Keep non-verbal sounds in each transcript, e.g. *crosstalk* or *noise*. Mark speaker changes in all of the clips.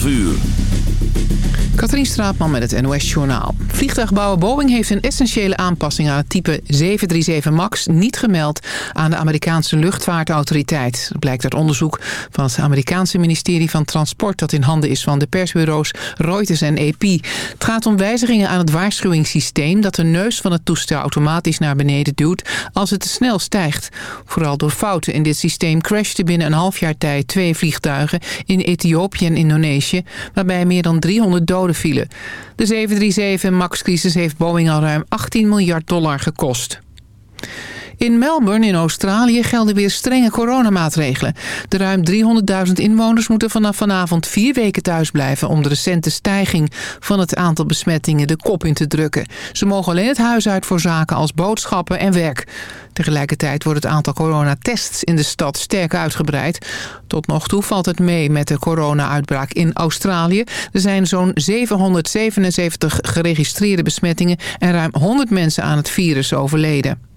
Speaker 1: 12 uur.
Speaker 2: Katrien Straatman met het NOS-journaal. Vliegtuigbouwer Boeing heeft een essentiële aanpassing aan het type 737 MAX niet gemeld aan de Amerikaanse luchtvaartautoriteit. Dat blijkt uit onderzoek van het Amerikaanse ministerie van Transport dat in handen is van de persbureaus Reuters en AP. Het gaat om wijzigingen aan het waarschuwingssysteem dat de neus van het toestel automatisch naar beneden duwt als het te snel stijgt. Vooral door fouten in dit systeem crashten binnen een half jaar tijd twee vliegtuigen in Ethiopië en Indonesië, waarbij meer dan 300 doden vielen. De 737 MAX-crisis heeft Boeing al ruim 18 miljard dollar gekost. In Melbourne in Australië gelden weer strenge coronamaatregelen. De ruim 300.000 inwoners moeten vanaf vanavond vier weken thuis blijven... om de recente stijging van het aantal besmettingen de kop in te drukken. Ze mogen alleen het huis uit voor zaken als boodschappen en werk. Tegelijkertijd wordt het aantal coronatests in de stad sterk uitgebreid. Tot nog toe valt het mee met de corona-uitbraak in Australië. Er zijn zo'n 777 geregistreerde besmettingen... en ruim 100 mensen aan het virus overleden.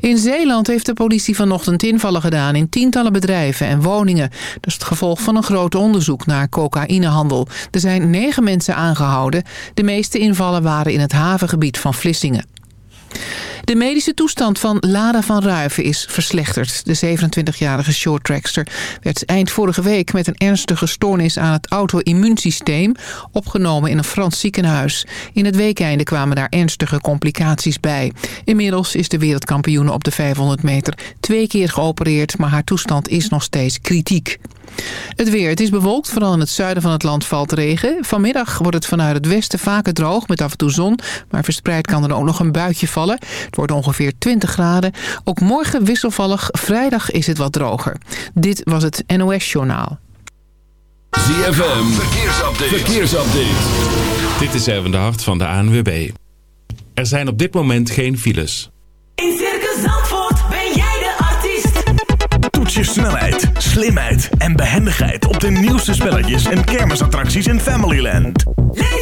Speaker 2: In Zeeland heeft de politie vanochtend invallen gedaan in tientallen bedrijven en woningen. Dat is het gevolg van een groot onderzoek naar cocaïnehandel. Er zijn negen mensen aangehouden. De meeste invallen waren in het havengebied van Vlissingen. De medische toestand van Lara van Ruiven is verslechterd. De 27-jarige shorttrackster werd eind vorige week met een ernstige stoornis aan het auto-immuunsysteem opgenomen in een Frans ziekenhuis. In het weekeinde kwamen daar ernstige complicaties bij. Inmiddels is de wereldkampioene op de 500 meter twee keer geopereerd, maar haar toestand is nog steeds kritiek. Het weer. Het is bewolkt. Vooral in het zuiden van het land valt regen. Vanmiddag wordt het vanuit het westen vaker droog met af en toe zon. Maar verspreid kan er ook nog een buitje vallen. Het wordt ongeveer 20 graden. Ook morgen wisselvallig. Vrijdag is het wat droger. Dit was het NOS Journaal.
Speaker 1: ZFM. Verkeersupdate. Verkeersupdate.
Speaker 3: Dit is even de hart van de ANWB. Er zijn op dit moment geen files.
Speaker 4: In Circus Zandvoort ben jij de artiest.
Speaker 5: Toets je snelheid, slimheid en behendigheid op de nieuwste spelletjes en kermisattracties in Familyland.
Speaker 4: Leef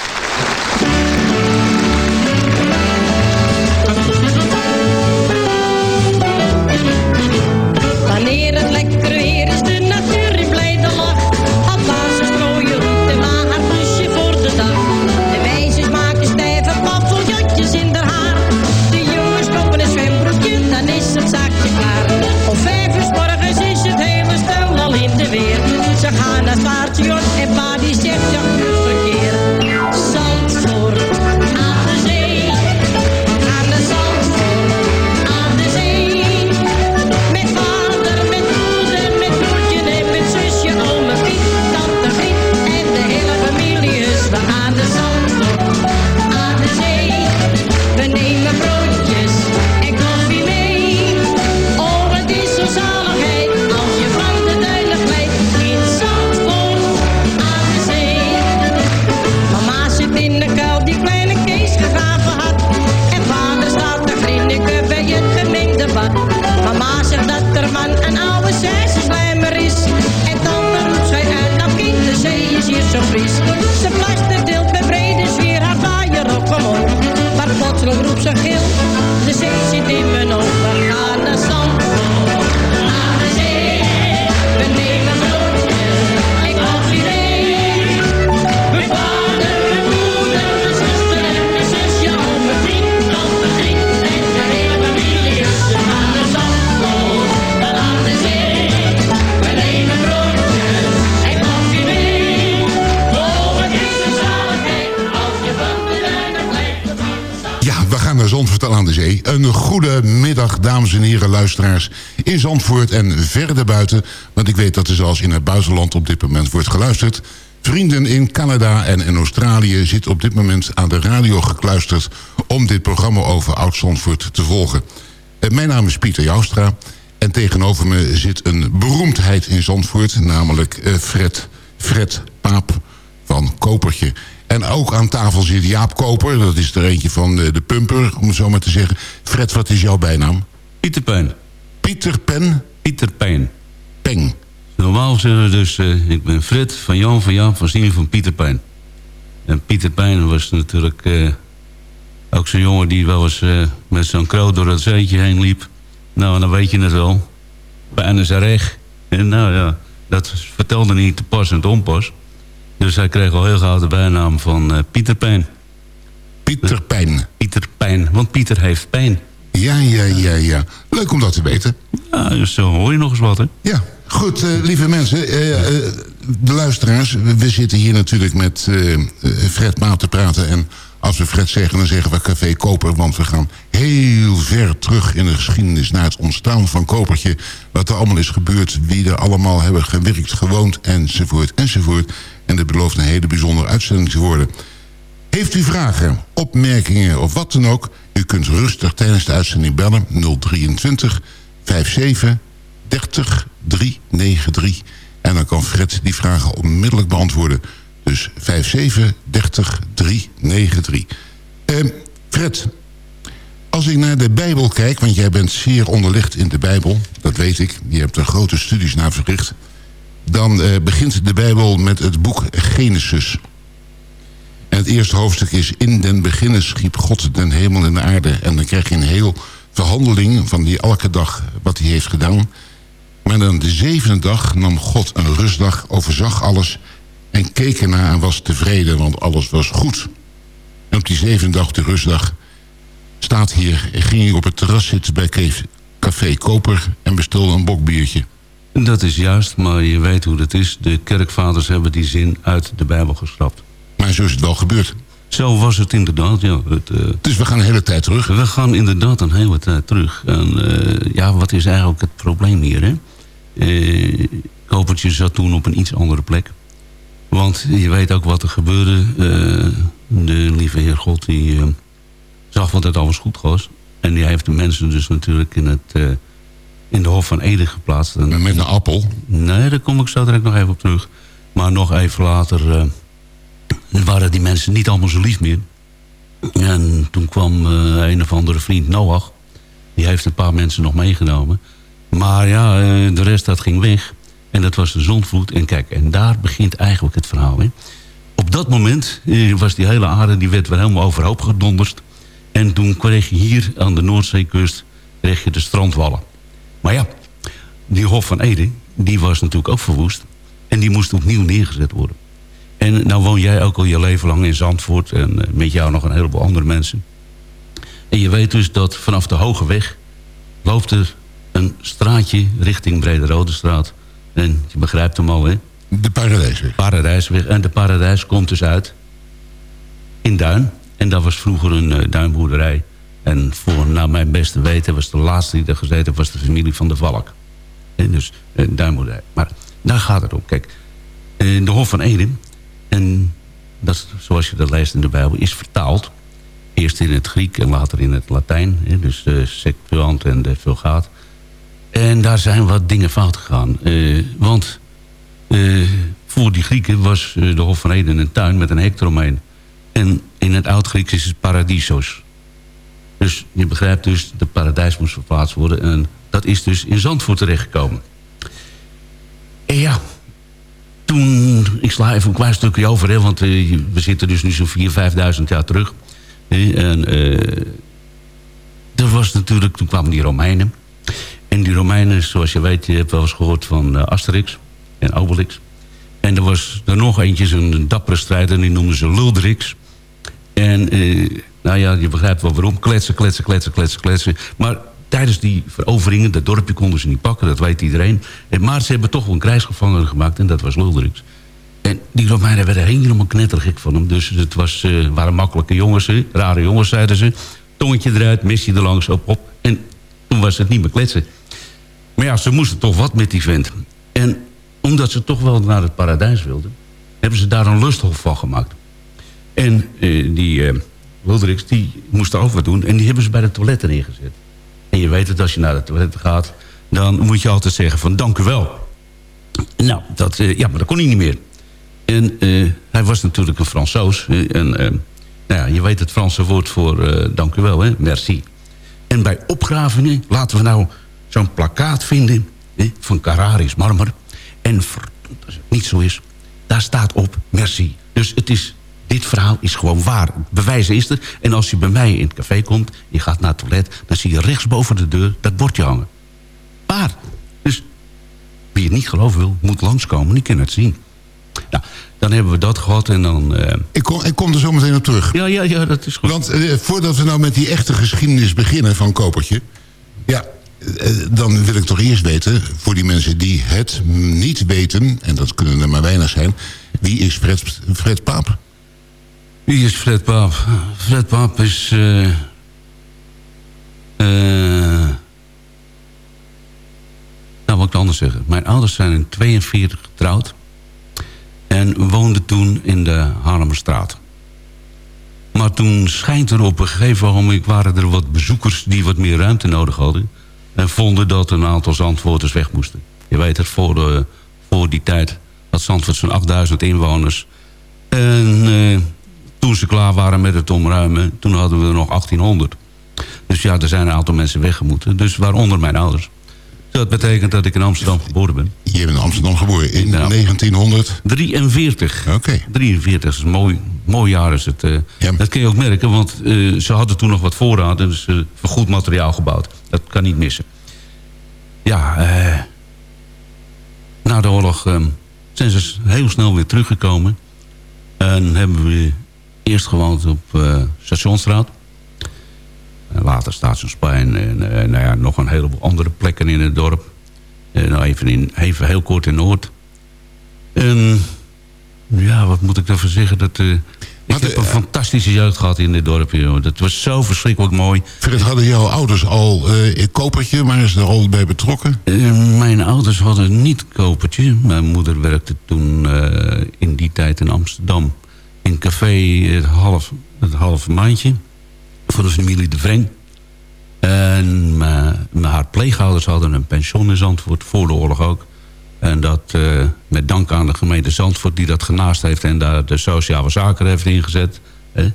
Speaker 6: En
Speaker 7: verder buiten. Want ik weet dat er zelfs in het buitenland op dit moment wordt geluisterd. Vrienden in Canada en in Australië zitten op dit moment aan de radio gekluisterd... om dit programma over Oud-Zandvoort te volgen. Eh, Mijn naam is Pieter Joustra... en tegenover me zit een beroemdheid in Zandvoort... namelijk eh, Fred, Fred Paap van Kopertje... En ook aan tafel zit Jaap Koper. Dat is er eentje van de, de Pumper, om het zo maar te zeggen. Fred, wat is jouw bijnaam?
Speaker 8: Pieter Pijn.
Speaker 7: Pieter Pen
Speaker 8: Pieter Pijn.
Speaker 7: Peng.
Speaker 8: Normaal zeggen we dus, eh, ik ben Fred van Jan van Jan van Sien van Pieter Pijn. En Pieter Pijn was natuurlijk eh, ook zo'n jongen die wel eens eh, met zo'n kroot door het zeetje heen liep. Nou, dan weet je het wel. Pijn is er recht. En nou ja, dat vertelde niet te pas en te onpas. Dus hij kreeg al heel gauw de bijnaam van Pieter Pijn.
Speaker 7: Pieter Pijn.
Speaker 8: Pieter Pijn, want Pieter heeft pijn.
Speaker 7: Ja, ja, ja, ja. Leuk om dat te weten.
Speaker 8: Ja, dus zo hoor je nog eens wat, hè?
Speaker 7: Ja, goed, eh, lieve mensen. eh, eh, de luisteraars, we, zitten hier natuurlijk met eh, eh, Fred Maat te praten. En als we Fred zeggen, dan zeggen we Café Koper. Want we gaan heel ver terug in de geschiedenis... naar het ontstaan van Kopertje. Wat er allemaal is gebeurd. Wie er allemaal hebben gewerkt, gewoond, enzovoort, enzovoort. En dat belooft een hele bijzondere uitzending te worden. Heeft u vragen, opmerkingen of wat dan ook... u kunt rustig tijdens de uitzending bellen 023 57 30 393. En dan kan Fred die vragen onmiddellijk beantwoorden. Dus 57 30 393. Ehm, Fred, als ik naar de Bijbel kijk... want jij bent zeer onderlegd in de Bijbel, dat weet ik. Je hebt er grote studies naar verricht. Dan eh, begint de Bijbel met het boek Genesis... En het eerste hoofdstuk is... In den beginnen schiep God den hemel en de aarde. En dan krijg je een heel verhandeling van die elke dag wat hij heeft gedaan. Maar dan de zevende dag nam God een rustdag, overzag alles... en keek ernaar en was tevreden, want alles was goed. En op die zevende dag, de rustdag, staat hier... ging hij op het terras zitten bij Café- Koper en bestelde een bokbiertje.
Speaker 8: Dat is juist, maar je weet hoe dat is. De kerkvaders hebben die zin uit de Bijbel geschrapt.
Speaker 7: Maar zo is het wel gebeurd.
Speaker 8: Zo was het inderdaad, ja. Het, eh,
Speaker 7: Dus we gaan de hele tijd terug.
Speaker 8: we gaan inderdaad een hele tijd terug. En eh, ja, wat is eigenlijk het probleem hier, hè? Eh, Kopertje zat toen op een iets andere plek. Want je weet ook wat er gebeurde. De lieve Heer God, die zag wat het alles goed was. En die heeft de mensen dus natuurlijk in, het, in de Hof van Ede geplaatst. En,
Speaker 7: Met een appel.
Speaker 8: Nee, daar kom ik zo direct nog even op terug. Maar nog even later waren die mensen niet allemaal zo lief meer. En toen kwam eh, een of andere vriend Noach. Die heeft een paar mensen nog meegenomen. Maar ja, eh, de rest dat ging weg. En dat was de zondvloed. En kijk, en daar begint eigenlijk het verhaal. Hè. Op dat moment eh, was die hele aarde die werd weer helemaal overhoop gedonderd. En toen kreeg je hier aan de Noordzeekust kreeg je de strandwallen. Maar ja, die Hof van Ede, die was natuurlijk ook verwoest. En die moest opnieuw neergezet worden. En nou woon jij ook al je leven lang in Zandvoort. En eh, met jou nog een heleboel andere mensen. En je weet dus dat vanaf de Hoge Weg... loopt er een straatje richting Brede straat. En je begrijpt hem al, hè?
Speaker 7: De paradijsweg.
Speaker 8: Paradijsweg. En de Paradijs komt dus uit in Duin. En dat was vroeger een eh, duinboerderij. En voor naar mijn beste weten was de laatste die er gezeten... was de familie van de Valk. En dus een duinboerderij. Maar daar gaat het om. Kijk, eh, de Hof van Eden... en dat, zoals je dat leest in de Bijbel, is vertaald. Eerst in het Griek en later in het Latijn. Hè, dus de Septuagint en de Vulgaat. En daar zijn wat dingen fout gegaan. Eh, want eh, voor die Grieken was eh, de Hof van Eden een tuin met een hek. En in het Oud-Grieks is het paradisos. Dus je begrijpt dus, de paradijs moest verplaatst worden. En dat is dus in Zandvoort terechtgekomen. En ja, ik sla even een klein stukje over, hè, want eh, we zitten dus nu zo'n 4.000, 5.000 jaar terug. hè, en eh, er was natuurlijk, toen kwamen die Romeinen. En die Romeinen, zoals je weet, je hebt wel eens gehoord van eh, Asterix en Obelix. En er was er nog eentje, een dappere strijder, die noemden ze Luldrix. En nou ja, je begrijpt wel waarom. Kletsen, kletsen, kletsen, kletsen, kletsen. Maar tijdens die veroveringen, dat dorpje konden ze niet pakken, dat weet iedereen. En, maar ze hebben toch wel een krijgsgevangene gemaakt en dat was Luldrix. En die Romeinen werden helemaal knettergek van hem. Dus het was, eh, waren makkelijke jongens, rare jongens, zeiden ze. tongetje eruit, mesje er langs, op, op. En toen was het niet meer kletsen. Maar ja, ze moesten toch wat met die vent. En omdat ze toch wel naar het paradijs wilden... hebben ze daar een lusthof van gemaakt. En eh, die Wilderiks, die moest daar ook wat doen. En die hebben ze bij de toiletten neergezet. En je weet het, als je naar de toiletten gaat... dan moet je altijd zeggen van dank u wel. Nou, dat, eh, ja, maar dat kon hij niet meer. En eh, hij was natuurlijk een Fransoos. en eh, nou ja, je weet het Franse woord voor dank u wel, hè? merci. En bij opgravingen laten we nou zo'n plakkaat vinden... Hè, van Carrarisch marmer. En als het niet zo is, daar staat op merci. Dus het is, dit verhaal is gewoon waar. Bewijzen is er. En als je bij mij in het café komt, je gaat naar het toilet... dan zie je rechtsboven de deur dat bordje hangen. Waar? Dus wie het niet geloven wil, moet langskomen. Die kan het zien. Nou, dan hebben we dat gehad en dan... eh,
Speaker 7: Ik kom, ik kom er zo meteen op terug.
Speaker 8: ja, ja, ja, dat is goed.
Speaker 7: Want eh, voordat we nou met die echte geschiedenis beginnen van Kopertje... ja, eh, dan wil ik toch eerst weten, voor die mensen die het niet weten... en dat kunnen er maar weinig zijn... wie is Fred, Fred Paap?
Speaker 8: Wie is Fred Paap? Fred Paap is... eh eh, nou, wat ik anders zeggen. Mijn ouders zijn in 42 getrouwd. En woonden toen in de Haarlemmerstraat. Maar toen schijnt er op een gegeven moment... waren er wat bezoekers die wat meer ruimte nodig hadden. En vonden dat een aantal Zandvoorters weg moesten. Je weet het, voor, de, voor die tijd had Zandvoort zo'n 8000 inwoners. En eh, toen ze klaar waren met het omruimen... toen hadden we er nog 1800. Dus ja, er zijn een aantal mensen weggemoeten. Dus waaronder mijn ouders. Dat betekent dat ik in Amsterdam geboren ben.
Speaker 7: Je bent in Amsterdam geboren in
Speaker 8: Ja.
Speaker 7: 1900.
Speaker 8: 43.
Speaker 7: Oké.
Speaker 8: 43 is een mooi, mooi jaar. Is het, eh.
Speaker 7: Ja.
Speaker 8: Dat kun je ook merken, want eh, ze hadden toen nog wat voorraad. Dus uh, goed materiaal gebouwd. Dat kan niet missen. Ja, na de oorlog eh, zijn ze heel snel weer teruggekomen. En hebben we eerst gewoond op eh Stationsstraat. En later Stationsplein en eh, nou ja, nog een heleboel andere plekken in het dorp. En nou even, in, even heel kort in Noord. En ja, wat moet ik daarvoor zeggen? Dat, eh, ik heb
Speaker 7: eh,
Speaker 8: een fantastische jeugd gehad in dit dorp. Joh. Dat was zo verschrikkelijk mooi.
Speaker 7: Fred, hadden jouw ouders al eh Kopertje, maar is er al bij betrokken?
Speaker 8: Eh, mijn ouders hadden niet kopertje. Mijn moeder werkte toen eh, in die tijd in Amsterdam. In café het half, het halve maandje. Voor de familie De Vreng. En mijn- mijn haar pleegouders hadden een pension in Zandvoort. Voor de oorlog ook. En dat eh, met dank aan de gemeente Zandvoort die dat genaast heeft... en daar de sociale zaken heeft ingezet. Hè.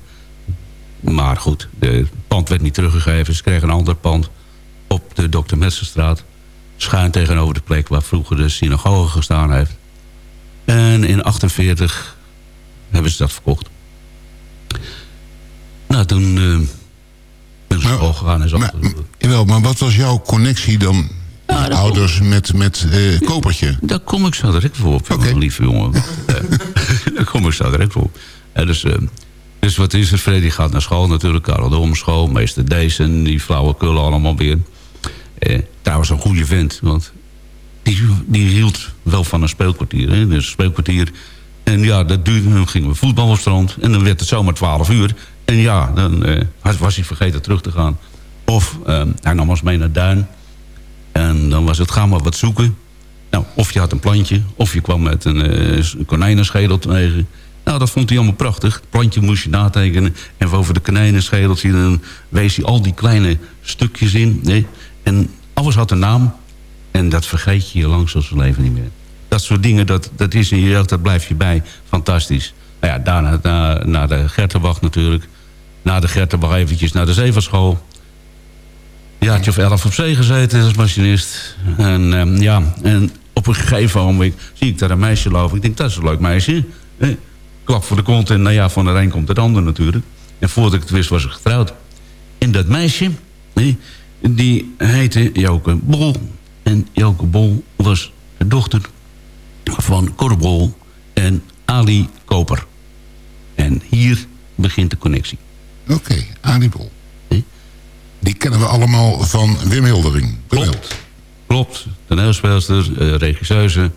Speaker 8: Maar goed, het pand werd niet teruggegeven. Ze kregen een ander pand op de Dr. Messerstraat. Schuin tegenover de plek waar vroeger de synagoge gestaan heeft. En in 48 hebben ze dat verkocht. Nou, toen eh ben ik school gegaan en zo.
Speaker 7: Maar, jawel, maar wat was jouw connectie dan, ouders, met, met eh, Kopertje?
Speaker 8: Daar kom ik zo direct voor op,
Speaker 7: Oké.
Speaker 8: lieve jongen. *laughs* Eh, *laughs* Daar kom ik zo direct voor op. Dus, dus wat is er? Freddy gaat naar school natuurlijk. Karel de Omschool, meester Dezen, die flauwekullen allemaal weer. Eh, trouwens een goede vent, want die, die hield wel van een speelkwartier. Hè? Dus een speelkwartier. En ja, dat duurde, dan gingen we voetbal op strand. En dan werd het zomaar 12 uur. En ja, dan eh, was hij vergeten terug te gaan. Of eh, hij nam ons mee naar Duin. En dan was het, ga maar wat zoeken. Nou, of je had een plantje, of je kwam met een, een konijnenschedel tegen. Nou, dat vond hij allemaal prachtig. Het plantje moest je natekenen. En over de konijnenschedeltje dan wees hij al die kleine stukjes in. En alles had een naam. En dat vergeet je je langs als leven niet meer. Dat soort dingen, dat, dat is in je jeugd, dat blijft je bij. Fantastisch. Nou ja, daarna naar, naar de Gertenbach natuurlijk. Na de Gertenbach eventjes naar de Zeevarschool jaartje of elf op zee gezeten als machinist. En ehm, ja, en op een gegeven moment zie ik daar een meisje lopen. Ik denk, dat is een leuk meisje. hè. Klap voor de kont en nou ja, van de een komt het ander natuurlijk. En voordat ik het wist was ik getrouwd. En dat meisje, hè, die heette Joke Bol. En Joke Bol was de dochter van Cor Bol en Ali Koper. En hier begint de connectie.
Speaker 7: Oké, Anibol.
Speaker 8: Hm?
Speaker 7: Die kennen we allemaal van Wim Hildering.
Speaker 8: Klopt. Klopt. Toneelspeelster, eh regisseuse.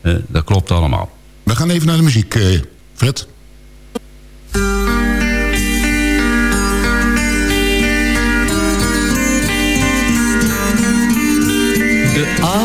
Speaker 8: eh, dat klopt allemaal.
Speaker 7: We gaan even naar de muziek, eh, Fred.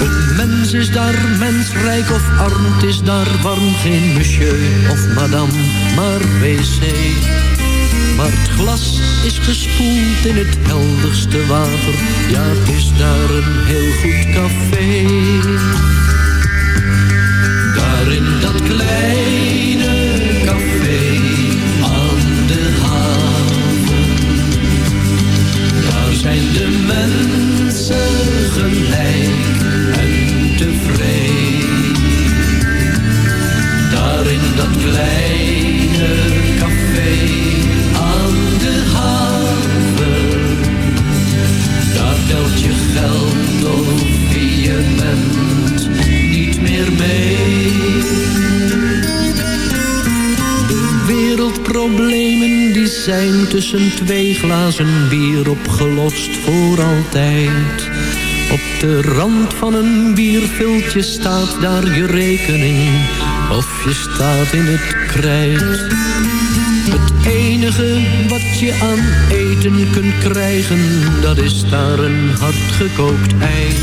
Speaker 9: Een mens is daar mensrijk of arm, is daar warm. Geen monsieur of madame, maar wc. Maar het glas is gespoeld in het helderste water. Ja, het is daar tussen twee glazen bier opgelost voor altijd. Op de rand van een bierviltje staat daar je rekening of je staat in het krijt. Het enige wat je aan eten kunt krijgen, dat is daar een hardgekookt ei.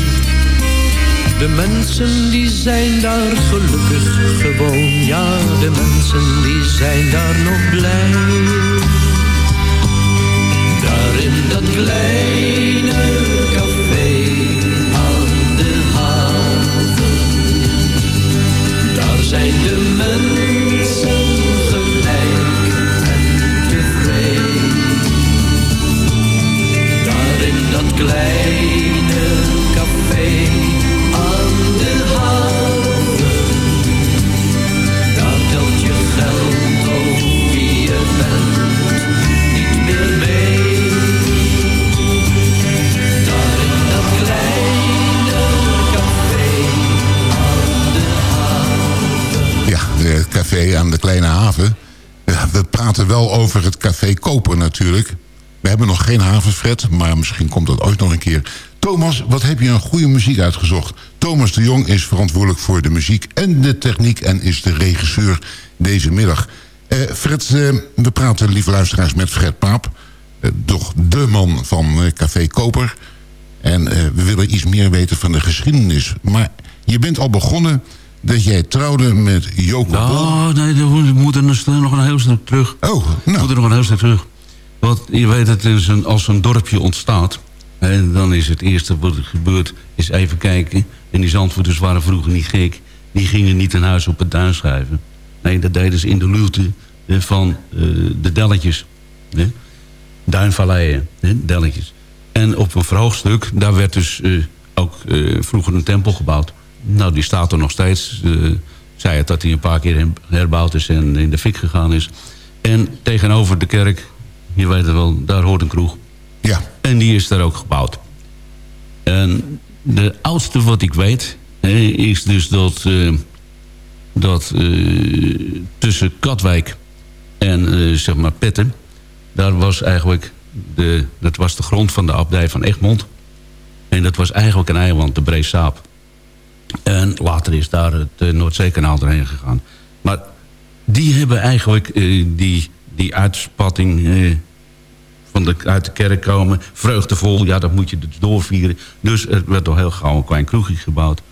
Speaker 9: De mensen die zijn daar gelukkig gewoon, ja, de mensen die zijn daar nog blij. In dat kleine café aan de haven, daar zijn de mensen gelijk en tevreden. Daar in dat kleine aan de Kleine Haven.
Speaker 7: We praten wel over het café Koper natuurlijk. We hebben nog geen havenfret, maar misschien komt dat ooit nog een keer. Thomas, wat heb je een goede muziek uitgezocht? Thomas de Jong is verantwoordelijk voor de muziek en de techniek... en is de regisseur deze middag. Eh, Fred, eh, we praten, lieve luisteraars, met Fred Paap. eh, toch de man van eh, Café Koper. En eh, we willen iets meer weten van de geschiedenis. Maar je bent al begonnen dat jij trouwde met Joko.
Speaker 8: Nou, nee, we moeten nog een heel stuk terug.
Speaker 7: Oh,
Speaker 8: We
Speaker 7: nou,
Speaker 8: moeten nog een heel stuk terug. Want je weet, het is een, als een dorpje ontstaat... En dan is het eerste wat er gebeurt, is even kijken. En die Zandvoorters waren vroeger niet gek. Die gingen niet een huis op het duin schrijven. Nee, dat deden ze in de luwte van eh, de delletjes. Hè? Duinvalleien, hè? delletjes. En op een verhoogd stuk, daar werd dus eh, ook eh, vroeger een tempel gebouwd. Nou, die staat er nog steeds. Eh, zei het dat hij een paar keer her- herbouwd is en in de fik gegaan is. En tegenover de kerk, je weet het wel, daar hoort een kroeg.
Speaker 7: ja.
Speaker 8: En die is daar ook gebouwd. En de oudste wat ik weet... is dus dat, eh, dat eh, tussen Katwijk en zeg maar Petten... daar was eigenlijk de, dat was de grond van de abdij van Egmond. En dat was eigenlijk een eiland, de Breesaap. En later is daar het eh, Noordzeekanaal doorheen gegaan. Maar die hebben eigenlijk eh, die, die uitspatting eh, van de, uit de kerk komen. Vreugdevol, ja, dat moet je dus doorvieren. Dus er werd al heel gauw een klein kroegje gebouwd.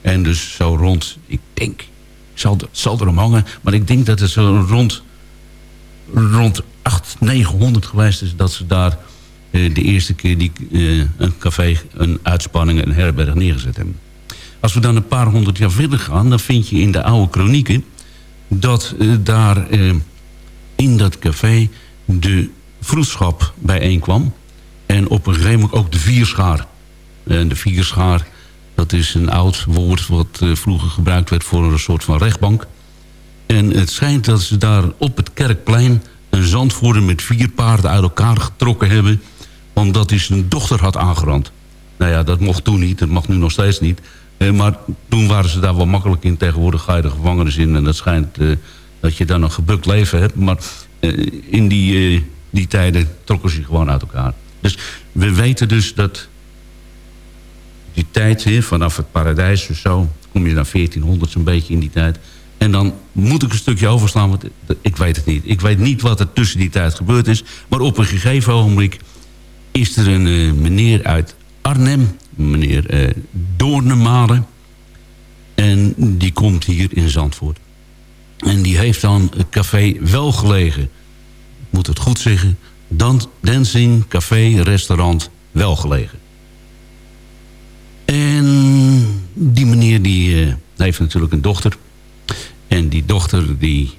Speaker 8: En dus zo rond, ik denk, zal, er- zal erom hangen... maar ik denk dat het zo rond, rond 800, 900 geweest is... dat ze daar de eerste keer die, een café, een uitspanning, een herberg neergezet hebben. Als we dan een paar honderd jaar verder gaan... dan vind je in de oude kronieken... dat eh, daar eh, in dat café de vroedschap bijeenkwam. En op een gegeven moment ook de vierschaar. En de vierschaar, dat is een oud woord... wat eh, vroeger gebruikt werd voor een soort van rechtbank. En het schijnt dat ze daar op het kerkplein... een zandvoerder met vier paarden uit elkaar getrokken hebben... omdat hij zijn dochter had aangerand. Nou ja, dat mocht toen niet, dat mag nu nog steeds niet. Eh, maar toen waren ze daar wel makkelijk in. Tegenwoordig ga je de gevangenis in... en dat schijnt eh, dat je dan een gebukt leven hebt. Maar eh, in die, die tijden trokken ze gewoon uit elkaar. Dus we weten dus dat die tijd, hè, vanaf het paradijs of zo... kom je naar 1400 zo'n beetje in die tijd... En dan moet ik een stukje overslaan, want ik weet het niet. Ik weet niet wat er tussen die tijd gebeurd is. Maar op een gegeven ogenblik is er een meneer uit Arnhem, meneer Doornemade. En die komt hier in Zandvoort. En die heeft dan het café wel gelegen. Ik moet het goed zeggen. Dan, dancing, café, restaurant, wel gelegen. En die meneer die eh, heeft natuurlijk een dochter. En die dochter die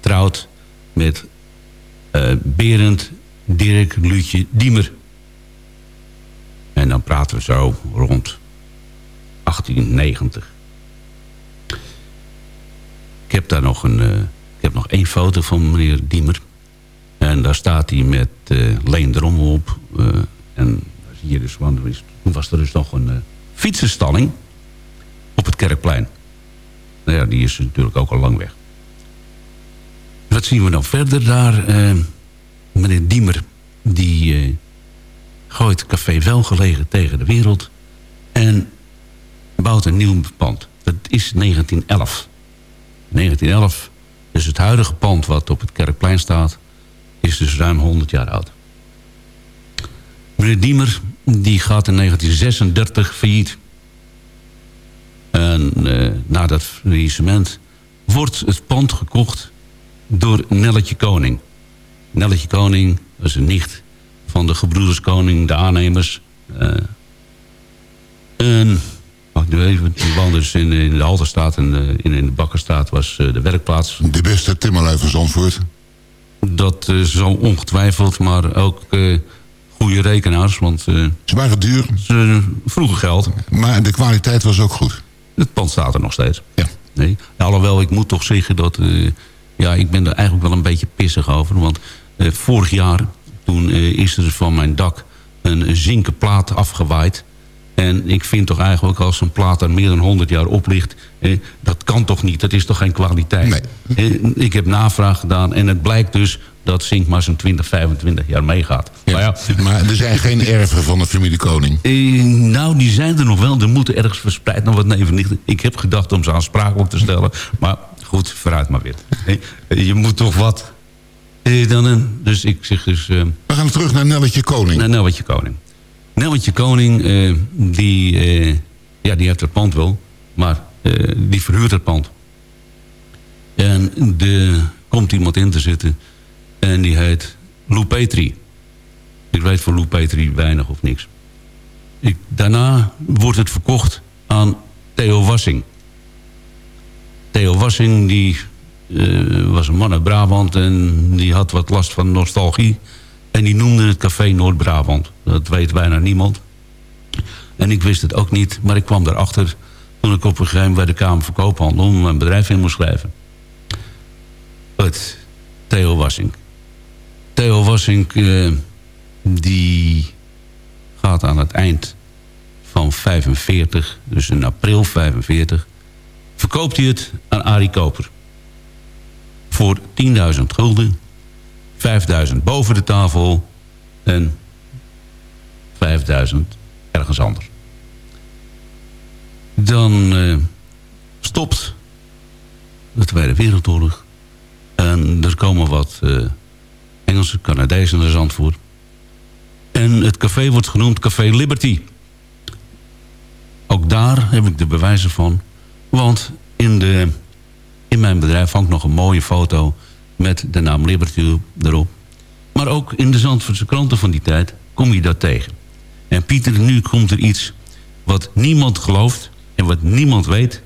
Speaker 8: trouwt met eh, Berend Dirk Luutje Diemer. En dan praten we zo rond 1890. Ik heb daar nog een, eh, ik heb nog één foto van meneer Diemer. En daar staat hij met eh Leen op. eh, en daar zie je dus, want toen was er dus nog een fietsenstalling op het Kerkplein. Nou ja, die is natuurlijk ook al lang weg. Wat zien we dan verder daar? Meneer Diemer, die gooit café wel gelegen tegen de wereld. En bouwt een nieuw pand. Dat is 1911. 1911, dus het huidige pand wat op het Kerkplein staat... is dus ruim 100 jaar oud. Meneer Diemer, die gaat in 1936 failliet. En eh, na dat faillissement wordt het pand gekocht door Nelletje Koning. Nelletje Koning was een nicht van de gebroeders Koning, de aannemers. eh, en, wacht nu even, die woonde dus in, in de Halterstraat en eh, in, in de Bakkerstraat was eh, de werkplaats.
Speaker 7: De beste timmerlui van Zandvoort.
Speaker 8: Dat eh, zo ongetwijfeld, maar ook goede rekenaars, want
Speaker 7: Ze waren duur,
Speaker 8: ze vroegen geld.
Speaker 7: maar de kwaliteit was ook goed.
Speaker 8: Het pand staat er nog steeds.
Speaker 7: Ja.
Speaker 8: Nee. Alhoewel, ik moet toch zeggen dat... ja, ik ben er eigenlijk wel een beetje pissig over. Want vorig jaar, toen eh, is er van mijn dak een zinken plaat afgewaaid. En ik vind toch eigenlijk als een plaat er meer dan 100 jaar op ligt... Eh, dat kan toch niet, dat is toch geen kwaliteit? Eh, ik heb navraag gedaan en het blijkt dus dat zink maar zo'n 20, 25 jaar meegaat. Maar ja,
Speaker 7: Maar er zijn geen erven van de familie Koning.
Speaker 8: eh, nou, die zijn er nog wel. Er moeten ergens verspreid nog wat neven. Ik heb gedacht om ze aansprakelijk te stellen. Maar goed, vooruit maar weer. Je moet toch wat... Dan dus ik zeg dus... eh,
Speaker 7: We gaan terug naar Nelletje Koning.
Speaker 8: naar Nelwetje Koning. Nelwetje Koning, eh, die, eh, ja, die heeft het pand wel. Maar die verhuurt het pand. En er komt iemand in te zitten. En die heet Lou Petri. Ik weet voor Lou Petri weinig of niks. Ik, daarna wordt het verkocht aan Theo Wassing. Theo Wassing die, was een man uit Brabant en die had wat last van nostalgie. En die noemde het café Noord-Brabant. Dat weet bijna niemand. En ik wist het ook niet, maar ik kwam daarachter... toen ik op een gegeven moment bij de Kamer van Koophandel... mijn bedrijf in moest schrijven. Het Theo Wassing. Theo Wassing, eh, die gaat aan het eind van 45... dus in april 45... verkoopt hij het aan Arie Koper. Voor 10.000 gulden 5000 boven de tafel en 5000 ergens anders. Dan eh, stopt de Tweede Wereldoorlog en er komen wat eh, Engelse, Canadezen naar Zandvoort. En het café wordt genoemd Café Liberty. Ook daar heb ik de bewijzen van. Want in, de, in mijn bedrijf hangt nog een mooie foto... met de naam Liberty erop. Maar ook in de Zandvoortse kranten van die tijd kom je dat tegen. En Pieter, nu komt er iets wat niemand gelooft en wat niemand weet.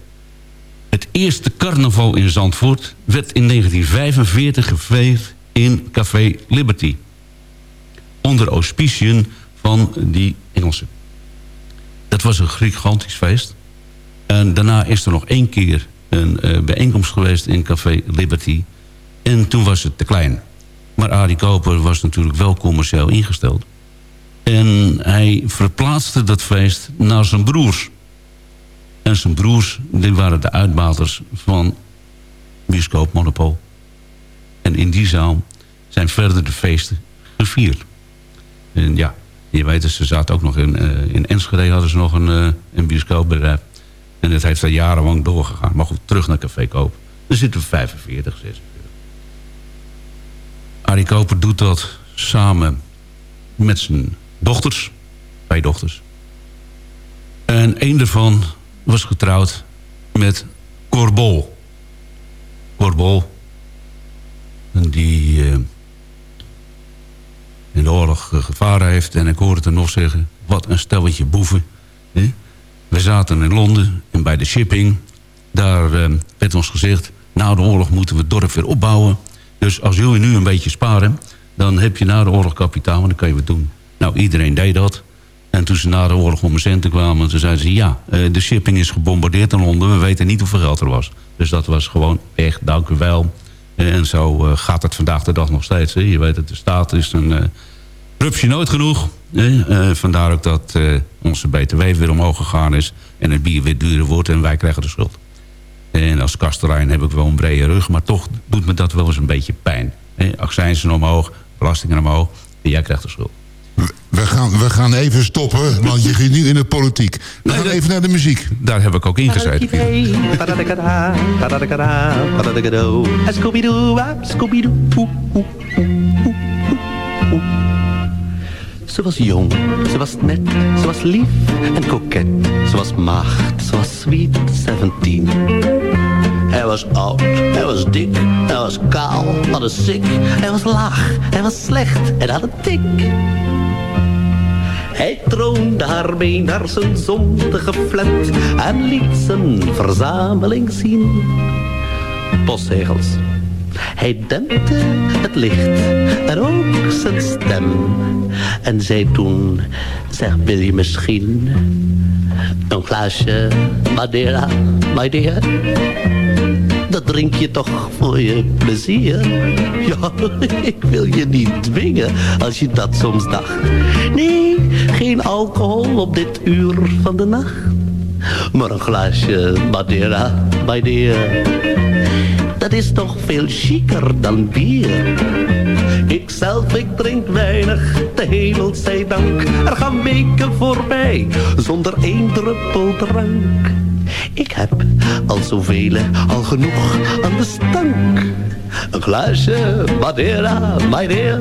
Speaker 8: Het eerste carnaval in Zandvoort werd in 1945 gevierd in Café Liberty. Onder auspiciën van die Engelsen. Dat was een gigantisch feest. En daarna is er nog één keer een eh, bijeenkomst geweest in Café Liberty. En toen was het te klein. Maar Arie Koper was natuurlijk wel commercieel ingesteld. En hij verplaatste dat feest naar zijn broers. En zijn broers, die waren de uitbaters van Bioscoop Monopol. En in die zaal zijn verder de feesten gevierd. En ja, je weet ze zaten ook nog in, uh, in Enschede hadden ze nog een, uh, een bioscoopbedrijf. En het heeft daar jarenlang doorgegaan. Maar goed, terug naar Café Koop. Dan zitten we 45, 46. Arie Koper doet dat samen met zijn dochters. Twee dochters. En één daarvan was getrouwd met Corbol. Corbol. En die uh, in de oorlog uh, gevaren heeft. En ik hoorde het er nog zeggen. Wat een stelletje boeven. We zaten in Londen en bij de shipping. Daar uh, werd ons gezegd... na de oorlog moeten we het dorp weer opbouwen. Dus als jullie nu een beetje sparen... dan heb je na de oorlog kapitaal en dan kan je wat doen. Nou, iedereen deed dat. En toen ze na de oorlog om centen kwamen... toen zeiden ze, ja, de shipping is gebombardeerd in Londen. We weten niet hoeveel geld er was. Dus dat was gewoon echt, dank u wel. En zo gaat het vandaag de dag nog steeds. Hè. Je weet het, de staat is een rupsje nooit genoeg. Uh, vandaar ook dat uh, onze btw weer omhoog gegaan is. En het bier weer duurder wordt en wij krijgen de schuld. En als kastelein heb ik wel een brede rug. Maar toch doet me dat wel eens een beetje pijn. Accijnsen omhoog, belastingen omhoog. En jij krijgt de schuld.
Speaker 7: We gaan, we gaan even stoppen, want je gaat nu in de politiek. We nee, gaan even naar de muziek.
Speaker 8: Daar heb ik ook in gezeten.
Speaker 10: Ze was jong, ze was net, ze was lief en koket. Ze was maagd, ze was sweet 17. Hij was oud, hij was dik, hij was kaal, had een sik. Hij was laag, hij was slecht en had een tik. Hij troonde haar mee naar zijn zondige flat en liet zijn verzameling zien. Postzegels. Hij dempte het licht en ook zijn stem. En zei toen, zeg wil je misschien een glaasje Madeira, my dear? dat drink je toch voor je plezier. *laughs* Ja, *laughs* ik wil je niet dwingen als je dat soms dacht. Nee, geen alcohol op dit uur van de nacht. Maar een glaasje Madeira, my dear. Dat is toch veel chiquer dan bier. Ikzelf, ik drink weinig, de hemel zij dank. Er gaan weken voorbij, zonder één druppel drank. Ik heb al zoveel, al genoeg aan de stank. Een glaasje Madeira, my dear.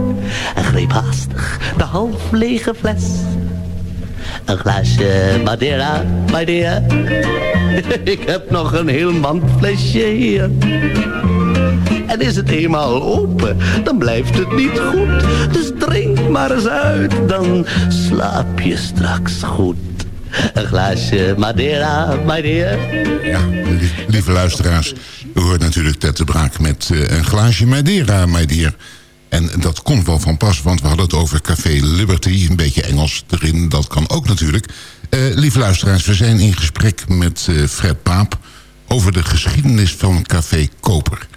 Speaker 10: En greep haastig de half lege fles. Een glaasje Madeira, my dear. *laughs* Ik heb nog een heel mand flesje hier. En is het eenmaal open, dan blijft het niet goed. Dus drink maar eens uit, dan slaap je straks goed. Een glaasje Madeira, my dear.
Speaker 7: Ja, lieve luisteraars. U hoort natuurlijk de Braak met uh, een glaasje Madeira, my dear. En dat komt wel van pas, want we hadden het over Café Liberty. Een beetje Engels erin, dat kan ook natuurlijk. Eh, lieve luisteraars, we zijn in gesprek met eh, Fred Paap... over de geschiedenis van Café Koper.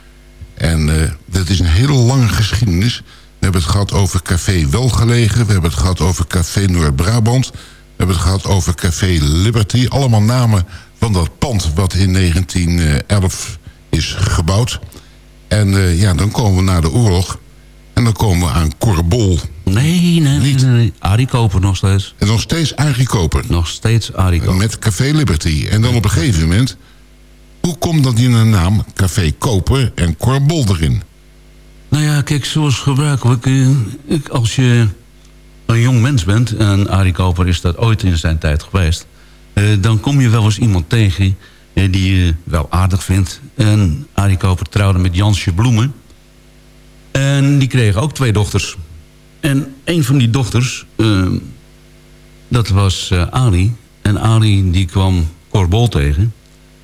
Speaker 7: En eh, dat is een hele lange geschiedenis. We hebben het gehad over Café Welgelegen. We hebben het gehad over Café Noord-Brabant. We hebben het gehad over Café Liberty. Allemaal namen van dat pand wat in 1911 is gebouwd. En ja, dan komen we naar de oorlog. En dan komen we aan Corbol.
Speaker 8: Nee, nee, nee, nee. Arie Koper nog steeds.
Speaker 7: En nog steeds Arie Koper.
Speaker 8: Nog steeds Arie Koper.
Speaker 7: Met Café Liberty. En dan op een gegeven moment... Hoe komt dat in een naam Café Koper en Corbol erin?
Speaker 8: Nou ja, kijk, zoals gebruikelijk... eh, ik- als je een jong mens bent... en Arie Koper is dat ooit in zijn tijd geweest... eh, dan kom je wel eens iemand tegen eh, die je wel aardig vindt. En Arie Koper trouwde met Jansje Bloemen. En die kregen ook twee dochters. En een van die dochters, eh, dat was eh Ali. En Ali die kwam Corbol tegen...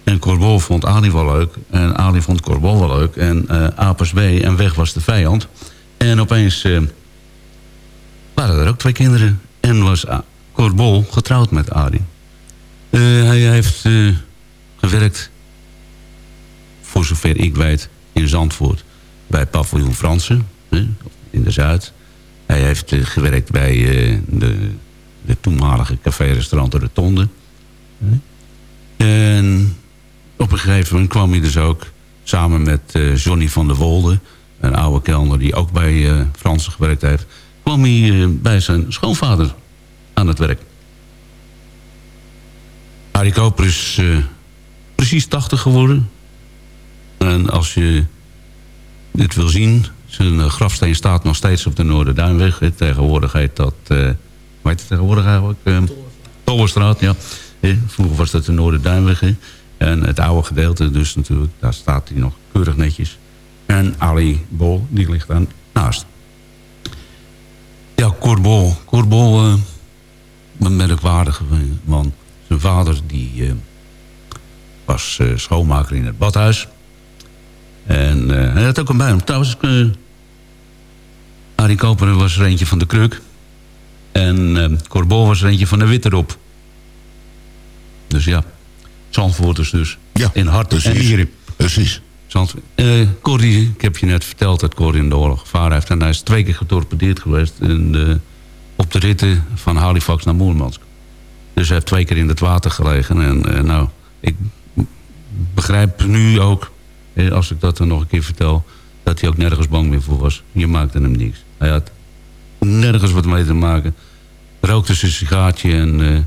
Speaker 8: En Corbol vond Ali wel leuk. En Ali vond Corbol wel leuk. En eh Apers B. En weg was de vijand. En opeens eh, waren er ook twee kinderen. En was A- Corbol getrouwd met Ali. Eh, hij heeft eh, gewerkt, voor zover ik weet, in Zandvoort. Bij Paviljoen Fransen, in de Zuid. Hij heeft eh, gewerkt bij eh, de, de toenmalige café-restaurant De Rotonde. En op een gegeven moment kwam hij dus ook samen met eh, Johnny van der Wolde... een oude kelner die ook bij Fransen gewerkt heeft... kwam hij bij zijn schoonvader aan het werk. Arie Koper is precies 80 geworden. En als je dit wil zien... zijn eh, grafsteen staat nog steeds op de Noorderduinweg. Tegenwoordig heet dat... eh hoe heet het tegenwoordig eigenlijk? Eh, Tolwerstraat, ja. Vroeger was dat de Noorderduinweg. En het oude gedeelte, dus natuurlijk, daar staat hij nog keurig netjes. En Ali Bol, die ligt daar naast. Ja, Corbol. Corbol, eh, een merkwaardige man. Zijn vader, die was schoonmaker in het badhuis. En eh, hij had ook een baan. Trouwens, eh Arie Koper was er eentje van de Kruk. En Corbol was er eentje van de Witterop. Dus ja, Zandvoorters dus.
Speaker 7: Ja,
Speaker 8: in hart en
Speaker 7: precies.
Speaker 8: nieren.
Speaker 7: Precies.
Speaker 8: Corrie, ik heb je net verteld dat Corrie in de oorlog gevaren heeft. En hij is twee keer getorpedeerd geweest in de, op de ritten van Halifax naar Moermansk. Dus hij heeft twee keer in het water gelegen. En nou, ik begrijp nu ook, als ik dat dan nog een keer vertel... dat hij ook nergens bang meer voor was. Je maakte hem niks. Hij had nergens wat mee te maken. Rookte zijn sigaartje en... eh,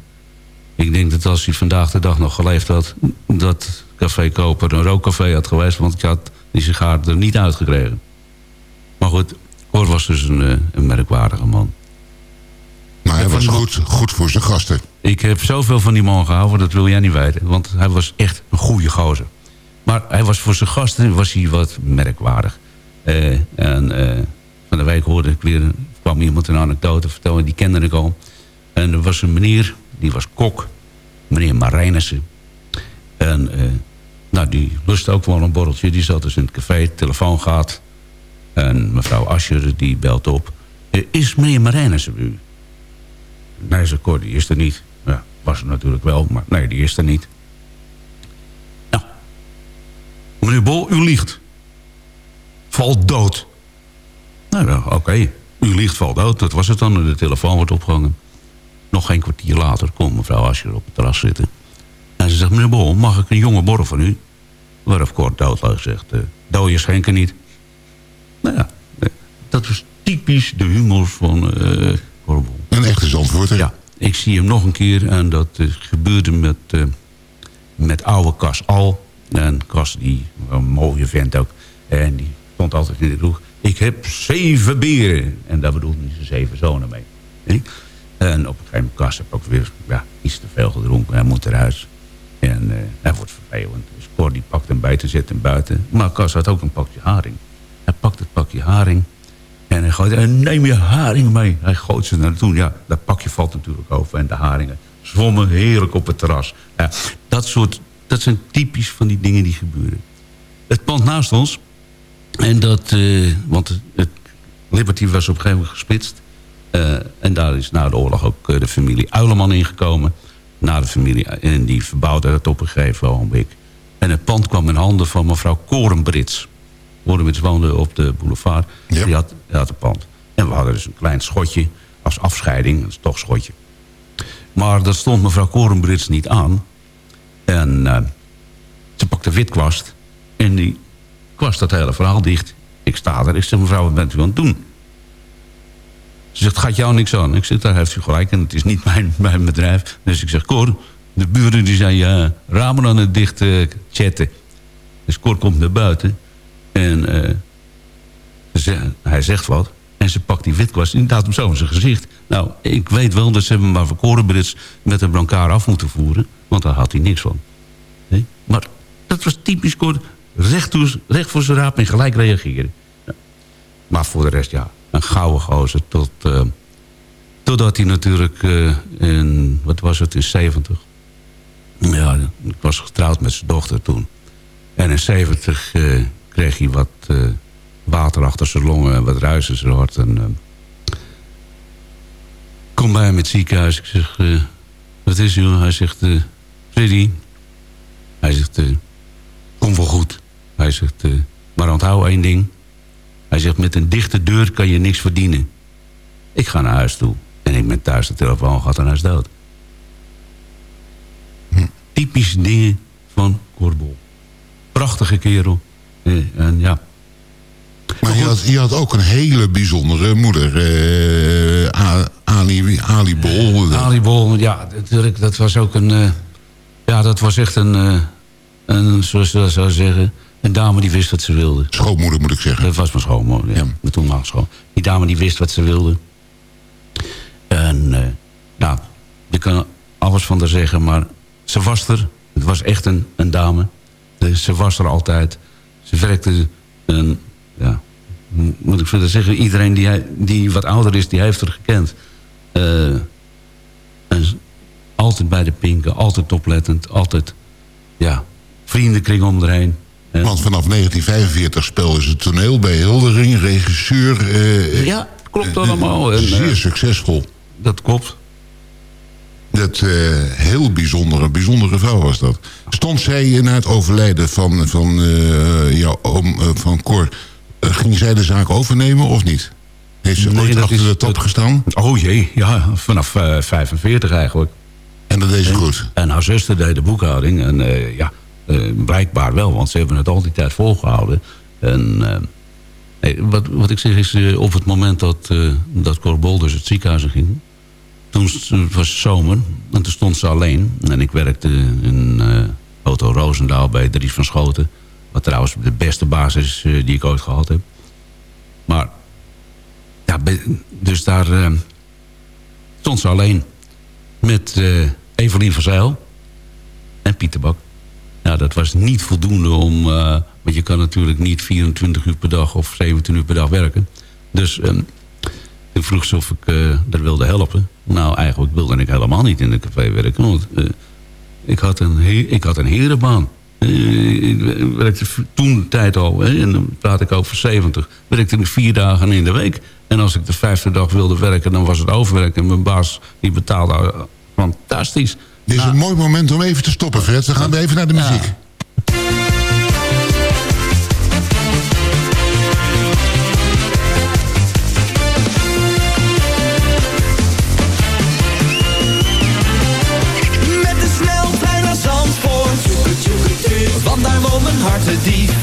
Speaker 8: ik denk dat als hij vandaag de dag nog geleefd had... dat Café Koper een rookcafé had geweest... want ik had die sigaar er niet uitgekregen. Maar goed, Cor was dus een, eh, een merkwaardige man.
Speaker 7: Maar hij was goed, goed voor zijn gasten.
Speaker 8: Ik heb zoveel van die man gehouden, dat wil jij niet weten. Want hij was echt een goede gozer. Maar hij was voor zijn gasten was hij wat merkwaardig. Eh, en eh, van de week hoorde ik weer, kwam iemand een anekdote vertellen, die kende ik al. En er was een meneer, die was kok, meneer Marijnissen. En eh, nou, die lustte ook wel een borreltje. Die zat dus in het café, telefoon gaat. En mevrouw Ascher, die belt op. Is meneer Marijnissen u? Nee, Cor, die is er niet. Ja, was er natuurlijk wel, maar nee, die is er niet. Nou, meneer Bol, u liegt. Valt dood. Nou ja, oké. U liegt, valt dood. Dat was het dan. De telefoon wordt opgehangen. Nog geen kwartier later komt mevrouw Ascher op het terras zitten. En ze zegt, meneer Bol, mag ik een jonge borrel van u? Waarop Cor doodloos zegt, eh dode schenken niet. Nou ja, eh, dat was typisch de humor van Bol.
Speaker 7: Een echte Zandvoorter.
Speaker 8: Ja, ik zie hem nog een keer en dat gebeurde met, met oude Cas Al. En Cas, die een mooie vent ook. En die stond altijd in de kroeg. Ik heb zeven beren. En daar bedoelde hij zijn zeven zonen mee. En op een gegeven moment, Cas heb ook weer ja, iets te veel gedronken. Hij moet eruit. En eh, hij wordt vervelend. Dus Cor die pakt hem buiten, zet hem buiten. Maar Cas had ook een pakje haring. Hij pakt het pakje haring. En hij gooit, en neem je haring mee. Hij gooit ze naartoe. Ja, dat pakje valt natuurlijk over. En de haringen zwommen heerlijk op het terras. Ja, dat, soort, dat zijn typisch van die dingen die gebeuren. Het pand naast ons. En dat, eh, want het, het Liberty was op een gegeven moment gesplitst. Eh, en daar is na de oorlog ook eh, de familie Uileman ingekomen. naar de familie. En die verbouwde het op een gegeven ogenblik. En het pand kwam in handen van mevrouw Korenbrits. Korenbrits woonde op de boulevard. Die, had, die had een pand. En we hadden dus een klein schotje als afscheiding. Dat is toch schotje. Maar dat stond mevrouw Korenbrits niet aan. En eh, ze pakte witkwast. En die kwast dat hele verhaal dicht. Ik sta er. Ik zeg, mevrouw, wat bent u aan het doen? Ze zegt, gaat jou niks aan. Ik zeg, daar heeft u gelijk. En het is niet *laughs* mijn, mijn bedrijf. Dus ik zeg, Cor, de buren die zijn ja, ramen aan het dicht eh, chatten. Dus Cor komt naar buiten. En eh, ze hij zegt wat. En ze pakt die witkwast en laat hem zo in zijn gezicht. Nou, ik weet wel dat ze hem maar voor Korenbrits met een brancard af moeten voeren. Want daar had hij niks van. Nee? Maar dat was typisch Cor. Recht, voor zijn raap en gelijk reageren. Maar voor de rest, ja, een gouden gozer. Tot, eh, totdat hij natuurlijk eh, in, wat was het, in 70. Ja, ik was getrouwd met zijn dochter toen. En in 70 eh, kreeg hij wat water achter zijn longen en wat ruis in zijn hart. En, kom bij hem in het ziekenhuis. Ik zeg, wat is u? Hij zegt, Hij zegt, eh, kom wel goed. Hij zegt, eh, maar onthoud één ding. Hij zegt, met een dichte deur kan je niks verdienen. Ik ga naar huis toe. En ik ben thuis de telefoon gehad en hij is dood. Typische dingen van Corbol. Prachtige kerel. Eh, en ja,
Speaker 7: Maar je had, je had ook een hele bijzondere moeder. eh, Ali, Ali Bol.
Speaker 8: Ali Bol, ja, natuurlijk, dat was ook een... ja, dat was echt een, eh, een, zoals je dat zou zeggen... een dame die wist wat ze wilde.
Speaker 7: Schoonmoeder moet ik zeggen.
Speaker 8: Dat was mijn schoonmoeder, ja. Mijn toenmalige schoon. Die dame die wist wat ze wilde. En eh, ja, je kan alles van haar zeggen, maar ze was er. Het was echt een, een dame. Dus ze was er altijd. Ze werkte, een, ja, moet ik verder zeggen... iedereen die, die wat ouder is, die heeft haar gekend. En z- altijd bij de pinken, altijd oplettend, altijd... ja, vriendenkring om erheen. En-
Speaker 7: Want vanaf 1945 speelde ze toneel bij Hildering, regisseur. eh,
Speaker 8: Ja, klopt allemaal. En, eh,
Speaker 7: zeer succesvol.
Speaker 8: Dat klopt.
Speaker 7: Dat eh, heel bijzondere, bijzondere vrouw was dat. Stond zij na het overlijden van, van eh, jouw oom, eh, van Cor... eh, ging zij de zaak overnemen of niet? Heeft ze
Speaker 8: Nee,
Speaker 7: ooit achter
Speaker 8: is-
Speaker 7: de top
Speaker 8: dat-
Speaker 7: gestaan?
Speaker 8: Oh jee, ja, vanaf eh 45 eigenlijk.
Speaker 7: En dat deed ze goed.
Speaker 8: En haar zuster deed de boekhouding. En eh, ja, eh, blijkbaar wel, want ze hebben het al die tijd volgehouden. En eh, nee, wat, wat ik zeg is, op het moment dat, dat dus het ziekenhuis in ging... toen s- het was zomer en toen stond ze alleen. En ik werkte in Auto Roosendaal bij Dries van Schoten. Wat trouwens de beste basis is die ik ooit gehad heb. Maar ja, dus daar stond ze alleen. Met eh Evelien van Zijl en Pieter Bak. Nou, dat was niet voldoende om... eh, want je kan natuurlijk niet 24 uur per dag of 17 uur per dag werken. Dus toen vroeg ze of ik eh er wilde helpen. Nou, eigenlijk wilde ik helemaal niet in de café werken. Want ik, had een ik had een herenbaan. Ik werkte toen tijd al, en dan praat ik over 70, werkte ik vier dagen in de week. En als ik de vijfde dag wilde werken, dan was het overwerk. En mijn baas die betaalde fantastisch.
Speaker 7: Dit is een mooi moment om even te stoppen, Fred. Dan gaan we even naar de muziek.
Speaker 4: Zandvoort. Want daar woont mijn hart te diep.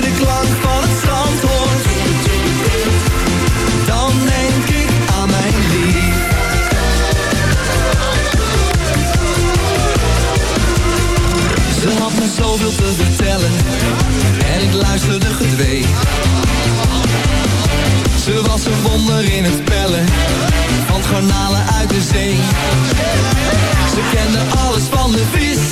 Speaker 4: de klank van het strand hoort, dan denk ik aan mijn lief. Ze had me zoveel te vertellen en ik luisterde gedwee. Ze was een wonder in het spellen van garnalen uit de zee. Ze kende alles van de vis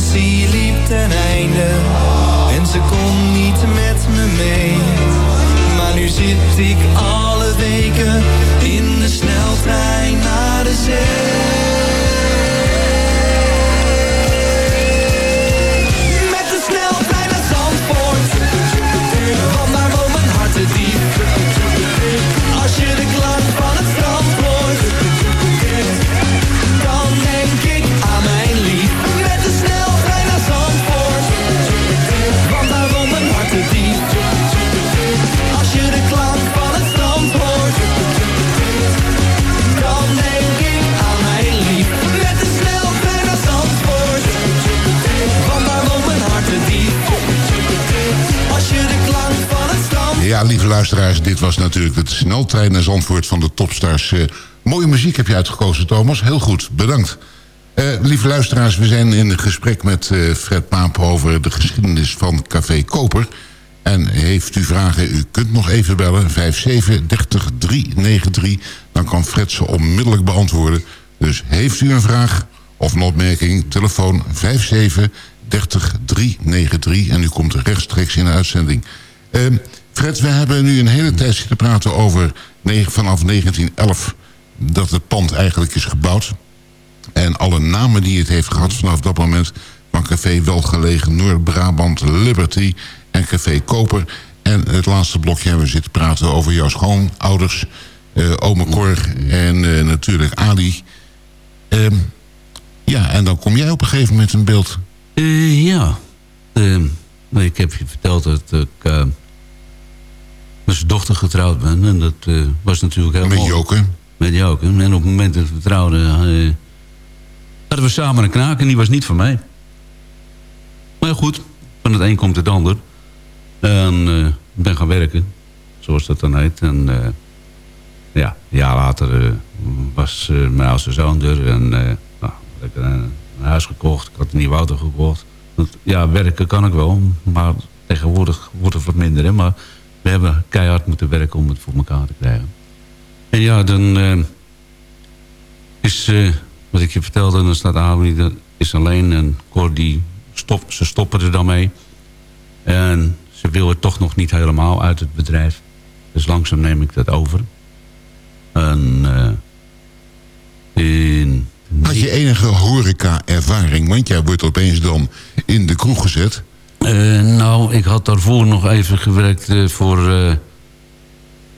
Speaker 7: concealing lieve luisteraars, dit was natuurlijk het sneltrein naar Zandvoort van de Topstars. Eh, mooie muziek heb je uitgekozen, Thomas. Heel goed, bedankt. Eh, lieve luisteraars, we zijn in gesprek met eh, Fred Paap over de geschiedenis van Café Koper. En heeft u vragen, u kunt nog even bellen, 57 30 393. Dan kan Fred ze onmiddellijk beantwoorden. Dus heeft u een vraag of een opmerking, telefoon 57 30 393. En u komt rechtstreeks in de uitzending. Ehm, Fred, we hebben nu een hele tijd zitten praten over vanaf 1911 dat het pand eigenlijk is gebouwd. En alle namen die het heeft gehad vanaf dat moment... van Café Welgelegen, Noord-Brabant, Liberty en Café Koper. En het laatste blokje hebben we zitten praten over jouw schoonouders... eh ome Cor en eh, natuurlijk Ali. Ehm, ja, en dan kom jij op een gegeven moment in beeld.
Speaker 8: Eh, ja. Eh, nou, ik heb je verteld dat ik met zijn dochter getrouwd ben. En dat eh, was natuurlijk heel
Speaker 7: Met
Speaker 8: mooi.
Speaker 7: Joke.
Speaker 8: Met Joke. En op het moment dat we trouwden... eh, hadden we samen een knaak en die was niet van mij. Maar goed, van het een komt het ander. En ik ben gaan werken, zoals dat dan heet. En ja, een jaar later eh, was mijn oudste zoon er. En nou, had ik een, een huis gekocht, ik had een nieuwe auto gekocht. Want, ja, werken kan ik wel, maar tegenwoordig wordt het wat minder. Hè? Maar we hebben keihard moeten werken om het voor elkaar te krijgen. En ja, dan eh, is, eh, wat ik je vertelde, dan staat Amelie dat is alleen. En Cor, die stop, ze stoppen er dan mee. En ze wil het toch nog niet helemaal uit het bedrijf. Dus langzaam neem ik dat over. En eh, in...
Speaker 7: Had je enige horeca-ervaring? Want jij wordt opeens dan in de kroeg gezet.
Speaker 8: Eh, nou, ik had daarvoor nog even gewerkt eh, voor, eh,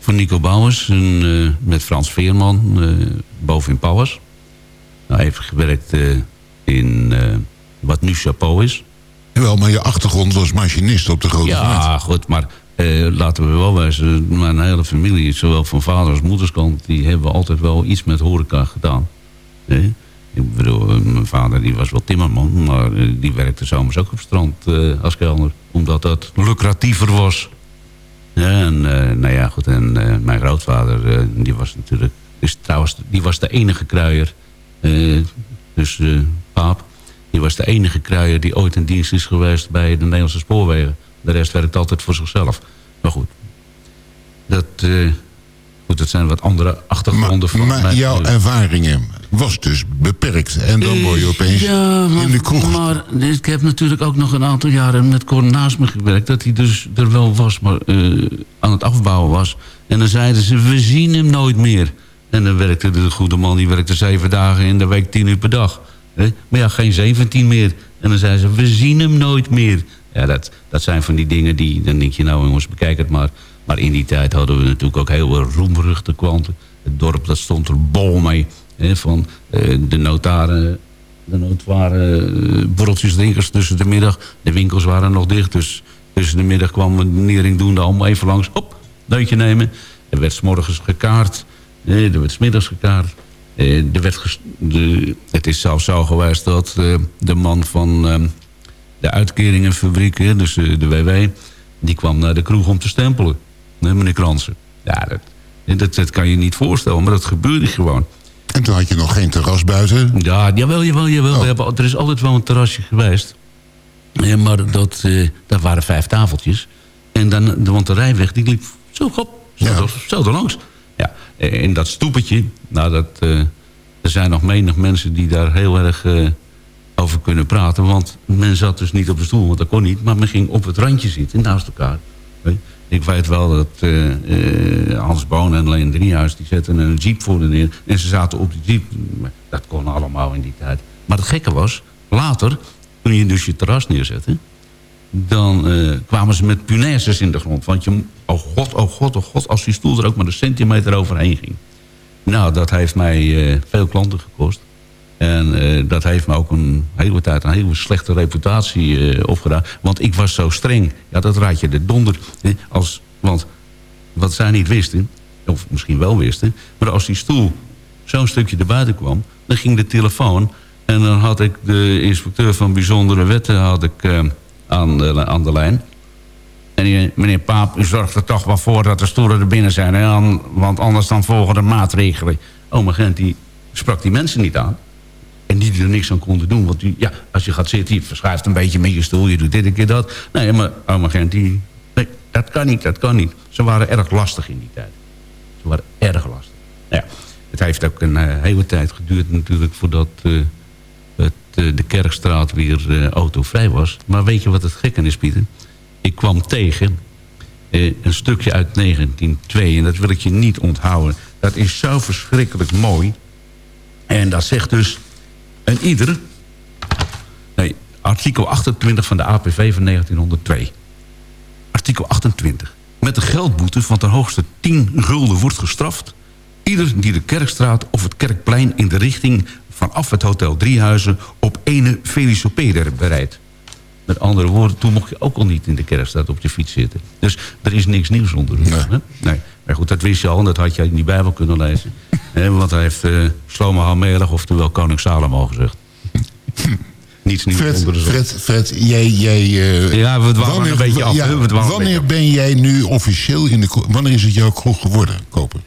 Speaker 8: voor Nico Bouwers. En, met Frans Veerman, boven in Pauwers. Nou, even gewerkt in wat nu Chapeau is.
Speaker 7: Jawel, maar je achtergrond was machinist op de grote vaart.
Speaker 8: Ja, goed, maar laten we wel wijzen. Mijn hele familie, zowel van vader als moederskant... die hebben altijd wel iets met horeca gedaan. Hè? Ik bedoel, mijn vader die was wel timmerman... maar die werkte zomers ook op strand eh, als kelner. Omdat dat lucratiever was. Ja, en eh, nou ja, goed. En eh, mijn grootvader, die was natuurlijk... Is trouwens, die was de enige kruier. dus paap. Die was de enige kruier die ooit in dienst is geweest bij de Nederlandse spoorwegen. De rest werkt altijd voor zichzelf. Maar goed. Dat, goed, dat zijn wat andere achtergronden van
Speaker 7: Maar
Speaker 8: mij.
Speaker 7: jouw ervaringen was dus beperkt. En dan word je opeens
Speaker 8: Ja, maar,
Speaker 7: in de kroeg.
Speaker 8: maar ik heb natuurlijk ook nog een aantal jaren met Cor naast me gewerkt. Dat hij dus er wel was, maar eh, aan het afbouwen was. En dan zeiden ze, we zien hem nooit meer. En dan werkte de goede man, die werkte zeven dagen in de week, tien uur per dag. Maar ja, geen zeventien meer. En dan zeiden ze, we zien hem nooit meer. Ja, dat, dat zijn van die dingen die, dan denk je nou jongens, bekijk het maar. Maar Maar in die tijd hadden we natuurlijk ook heel veel roemruchte klanten. Het dorp dat stond er bol mee. Van eh, de notaren, de notoire uh, borreltjes drinkers tussen de middag. De winkels waren nog dicht, dus tussen de middag kwam een neringdoende allemaal even langs. Op, neutje nemen. Er werd 's morgens gekaart. Eh, er werd 's middags gekaart. Eh, er werd de, het is zelfs zo geweest dat eh, de man van ehm, de uitkeringenfabriek, hè, dus eh, de WW... die kwam naar de kroeg om te stempelen. Nee, meneer Kransen. Ja, dat, dat, dat kan je niet voorstellen, maar dat gebeurde gewoon.
Speaker 7: En toen had je nog geen terras buiten.
Speaker 8: Ja, jawel, jawel, jawel. We hebben, er is altijd wel een terrasje geweest. Ja, maar dat, eh, dat waren vijf tafeltjes. En dan, want de rijweg die liep zo, hop, zo,
Speaker 7: Ja.
Speaker 8: zo erlangs. Ja, en dat stoepetje, nou, dat, eh, er zijn nog menig mensen die daar heel erg eh, over kunnen praten. Want men zat dus niet op de stoel, want dat kon niet. Maar men ging op het randje zitten, naast elkaar. Weet je? Ik weet wel dat eh, eh, Hans Boon en Leen Driehuis... die zetten een jeep voor de neer. En ze zaten op die jeep. Dat kon allemaal in die tijd. Maar het gekke was, later, toen je dus je terras neerzette... dan eh, kwamen ze met punaises in de grond. Want je, oh god, oh god, oh god... als die stoel er ook maar een centimeter overheen ging. Nou, dat heeft mij veel klanten gekost. En eh, dat heeft me ook een hele tijd een hele slechte reputatie eh, opgedaan. Want ik was zo streng. Ja, dat raad je de donder. Hè, als, want wat zij niet wisten, of misschien wel wisten... maar als die stoel zo'n stukje erbuiten kwam... dan ging de telefoon... en dan had ik de inspecteur van bijzondere wetten had ik, eh, aan, de, aan de lijn... En meneer Paap, u zorgt er toch wel voor dat de stoelen er binnen zijn. Want anders dan volgen de maatregelen. Oma Gent die sprak die mensen niet aan. En die er niks aan konden doen. Want die, ja, als je gaat zitten, je verschuift een beetje met je stoel. Je doet dit een keer dat. Nee, maar oma Gent, die... Nee, dat kan niet, dat kan niet. Ze waren erg lastig in die tijd. Ze waren erg lastig. Nou ja, het heeft ook een eh, hele tijd geduurd natuurlijk... voordat eh, eh, de Kerkstraat weer autovrij was. Maar weet je wat het gekke is, Pieter? Ik kwam tegen een stukje uit 1902. En dat wil ik je niet onthouden. Dat is zo verschrikkelijk mooi. En dat zegt dus... een ieder... Nee, artikel 28 van de APV van 1902. Artikel 28. Met een geldboete van ten hoogste 10 gulden wordt gestraft... ieder die de Kerkstraat of het Kerkplein in de richting... vanaf het Hotel Driehuizen op ene Felicopeder bereidt. Met andere woorden, toen mocht je ook al niet in de Kerkstraat op je fiets zitten. Dus er is niks nieuws onder. hè? Nee. Maar goed, dat wist je al en dat had je in die Bijbel kunnen lezen. *laughs* Want hij heeft uh, Shlomo HaMelech, oftewel koning Salomo gezegd. *laughs* Niets nieuws
Speaker 7: Fred,
Speaker 8: onder de zon.
Speaker 7: Fred, Fred, jij... jij eh,
Speaker 8: Ja, we dwalen een beetje af,
Speaker 7: ja?
Speaker 8: We
Speaker 7: wanneer
Speaker 8: beetje
Speaker 7: ben jij nu officieel in de... Wanneer is het jouw kroeg geworden, Koper?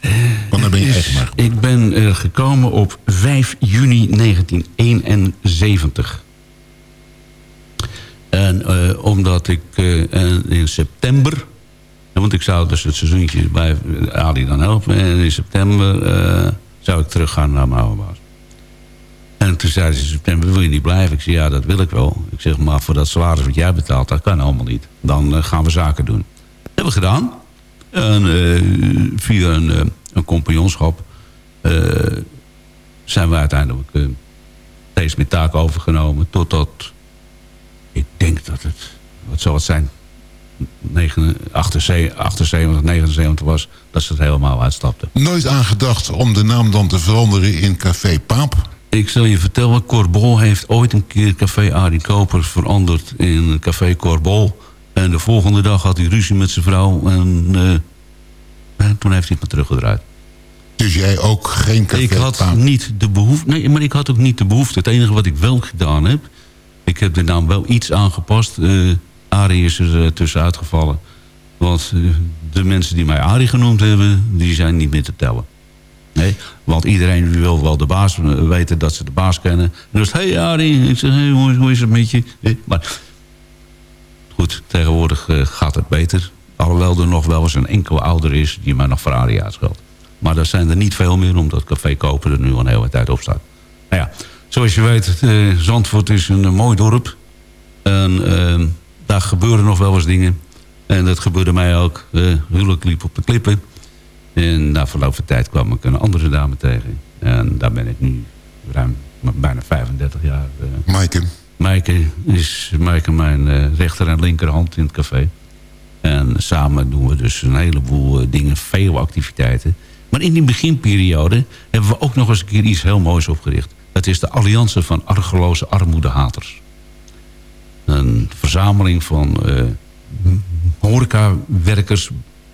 Speaker 7: Wanneer ben je
Speaker 8: Is-
Speaker 7: eigenaar?
Speaker 8: ik ben gekomen op 5 juni 1971. En eh, omdat ik eh, in september... Want ik zou dus het seizoentje bij Ali dan helpen. En in september eh, zou ik teruggaan naar mijn oude baas. En toen zeiden ze in september, wil je niet blijven? Ik zei, ja, dat wil ik wel. Ik zeg, maar voor dat salaris wat jij betaalt, dat kan allemaal niet. Dan eh, gaan we zaken doen. Dat hebben we gedaan. En eh, via een, een compagnonschap zijn we uiteindelijk steeds meer taken overgenomen. Totdat, ik denk dat het, wat zal het zijn, 9, 78, 78, 79 was, dat ze het helemaal uitstapten.
Speaker 7: Nooit aangedacht om de naam dan te veranderen in Café Paap?
Speaker 8: Ik zal je vertellen, Corbol heeft ooit een keer Café Arie Koper veranderd in Café Corbol. En de volgende dag had hij ruzie met zijn vrouw en, eh, en toen heeft hij het maar teruggedraaid.
Speaker 7: Dus jij ook geen Café
Speaker 8: Ik had
Speaker 7: Paap?
Speaker 8: niet de behoefte. Nee, maar ik had ook niet de behoefte. Het enige wat ik wel gedaan heb. Ik heb de naam wel iets aangepast. Eh Arie is er uh, tussenuit gevallen. Want uh, de mensen die mij Arie genoemd hebben. die zijn niet meer te tellen. Nee, want iedereen wil wel de baas weten dat ze de baas kennen. En dus, hey Arie. Ik zeg, hey, hoe, is het met je? Maar goed, tegenwoordig gaat het beter. Alhoewel er nog wel eens een enkele ouder is die mij nog voor Arie uitscheldt. Maar dat zijn er niet veel meer, omdat Café Koper er nu al een hele tijd op staat. Nou ja, zoals je weet, Zandvoort is een mooi dorp. En uh, daar gebeuren nog wel eens dingen. En dat gebeurde mij ook. Uh, huwelijk liep op de klippen. En na verloop van tijd kwam ik een andere dame tegen. En daar ben ik nu ruim bijna 35 jaar. Uh,
Speaker 7: Maaike.
Speaker 8: Maaike is Maaike mijn uh, rechter en linkerhand in het café. En En samen doen we dus een heleboel eh, dingen, veel activiteiten. Maar in die beginperiode hebben we ook nog eens een keer iets heel moois opgericht. Het is de Alliantie van Argeloze Armoedehaters. Een verzameling van uh, horecawerkers,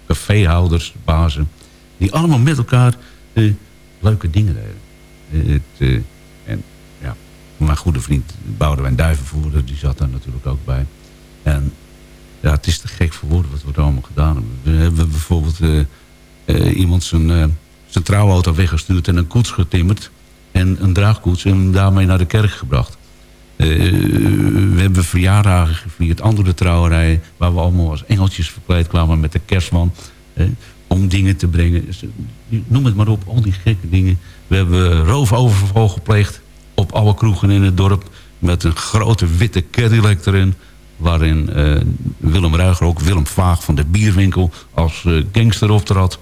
Speaker 8: caféhouders, bazen... die allemaal met elkaar uh, leuke dingen deden. het, uh, en ja, mijn goede vriend Boudewijn Duivenvoerder... die zat daar natuurlijk ook bij. En ja, het is te gek voor woorden wat we allemaal gedaan hebben. We hebben bijvoorbeeld iemand zijn, zijn trouwauto weggestuurd... en een koets getimmerd en een draagkoets... en daarmee naar de kerk gebracht. Uh, we hebben verjaardagen gevierd, andere trouwerijen... waar we allemaal als engeltjes verkleed kwamen met de kerstman... Uh, om dingen te brengen. Dus, noem het maar op, al die gekke dingen. We hebben roofoverval gepleegd op alle kroegen in het dorp... met een grote witte Cadillac erin... waarin uh, Willem Ruiger, ook Willem Vaag van de bierwinkel... als gangster optrad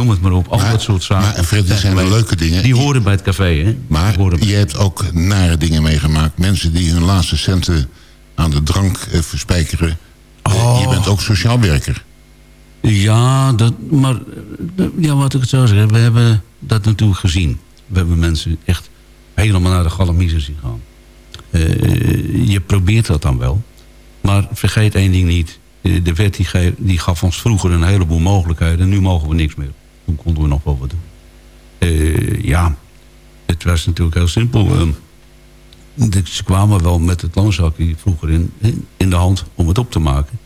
Speaker 8: noem het maar op, al dat soort zaken.
Speaker 7: Maar Fred, die zijn wel leuke dingen.
Speaker 8: Die horen bij het café, hè?
Speaker 7: Maar je hebt ook nare dingen meegemaakt. Mensen die hun laatste centen aan de drank eh, verspijkeren. Oh. Je bent ook sociaal werker.
Speaker 8: Ja, dat, maar ja, wat ik het zou zeggen, we hebben dat natuurlijk gezien. We hebben mensen echt helemaal naar de galamiezen zien gaan. Uh, je probeert dat dan wel. Maar vergeet één ding niet. De wet die, die gaf ons vroeger een heleboel mogelijkheden. En nu mogen we niks meer. Toen konden we nog wel wat doen. Uh, ja, het was natuurlijk heel simpel. Uh, ze kwamen wel met het loonzakje vroeger in, in de hand om het op te maken.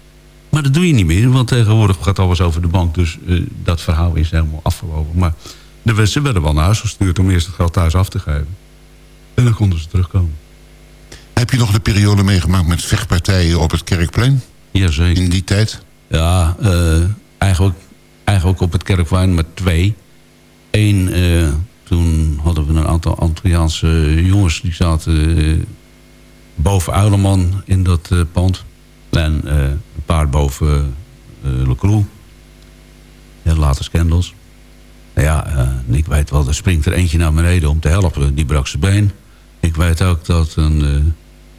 Speaker 8: Maar dat doe je niet meer, want tegenwoordig gaat alles over de bank. Dus uh, dat verhaal is helemaal afgelopen. Maar de, ze werden wel naar huis gestuurd om eerst het geld thuis af te geven. En dan konden ze terugkomen.
Speaker 7: Heb je nog de periode meegemaakt met vechtpartijen op het Kerkplein?
Speaker 8: Jazeker.
Speaker 7: In die tijd?
Speaker 8: Ja, eigenlijk eigenlijk op het kerkplein met twee. Eén, uh, toen hadden we een aantal Antilliaanse jongens... die zaten uh, boven Uileman in dat uh, pand. En een paar boven uh, Le. En later Scandals. Nou ja, ik weet wel, er springt er eentje naar beneden om te helpen. Die brak zijn been. Ik weet ook dat een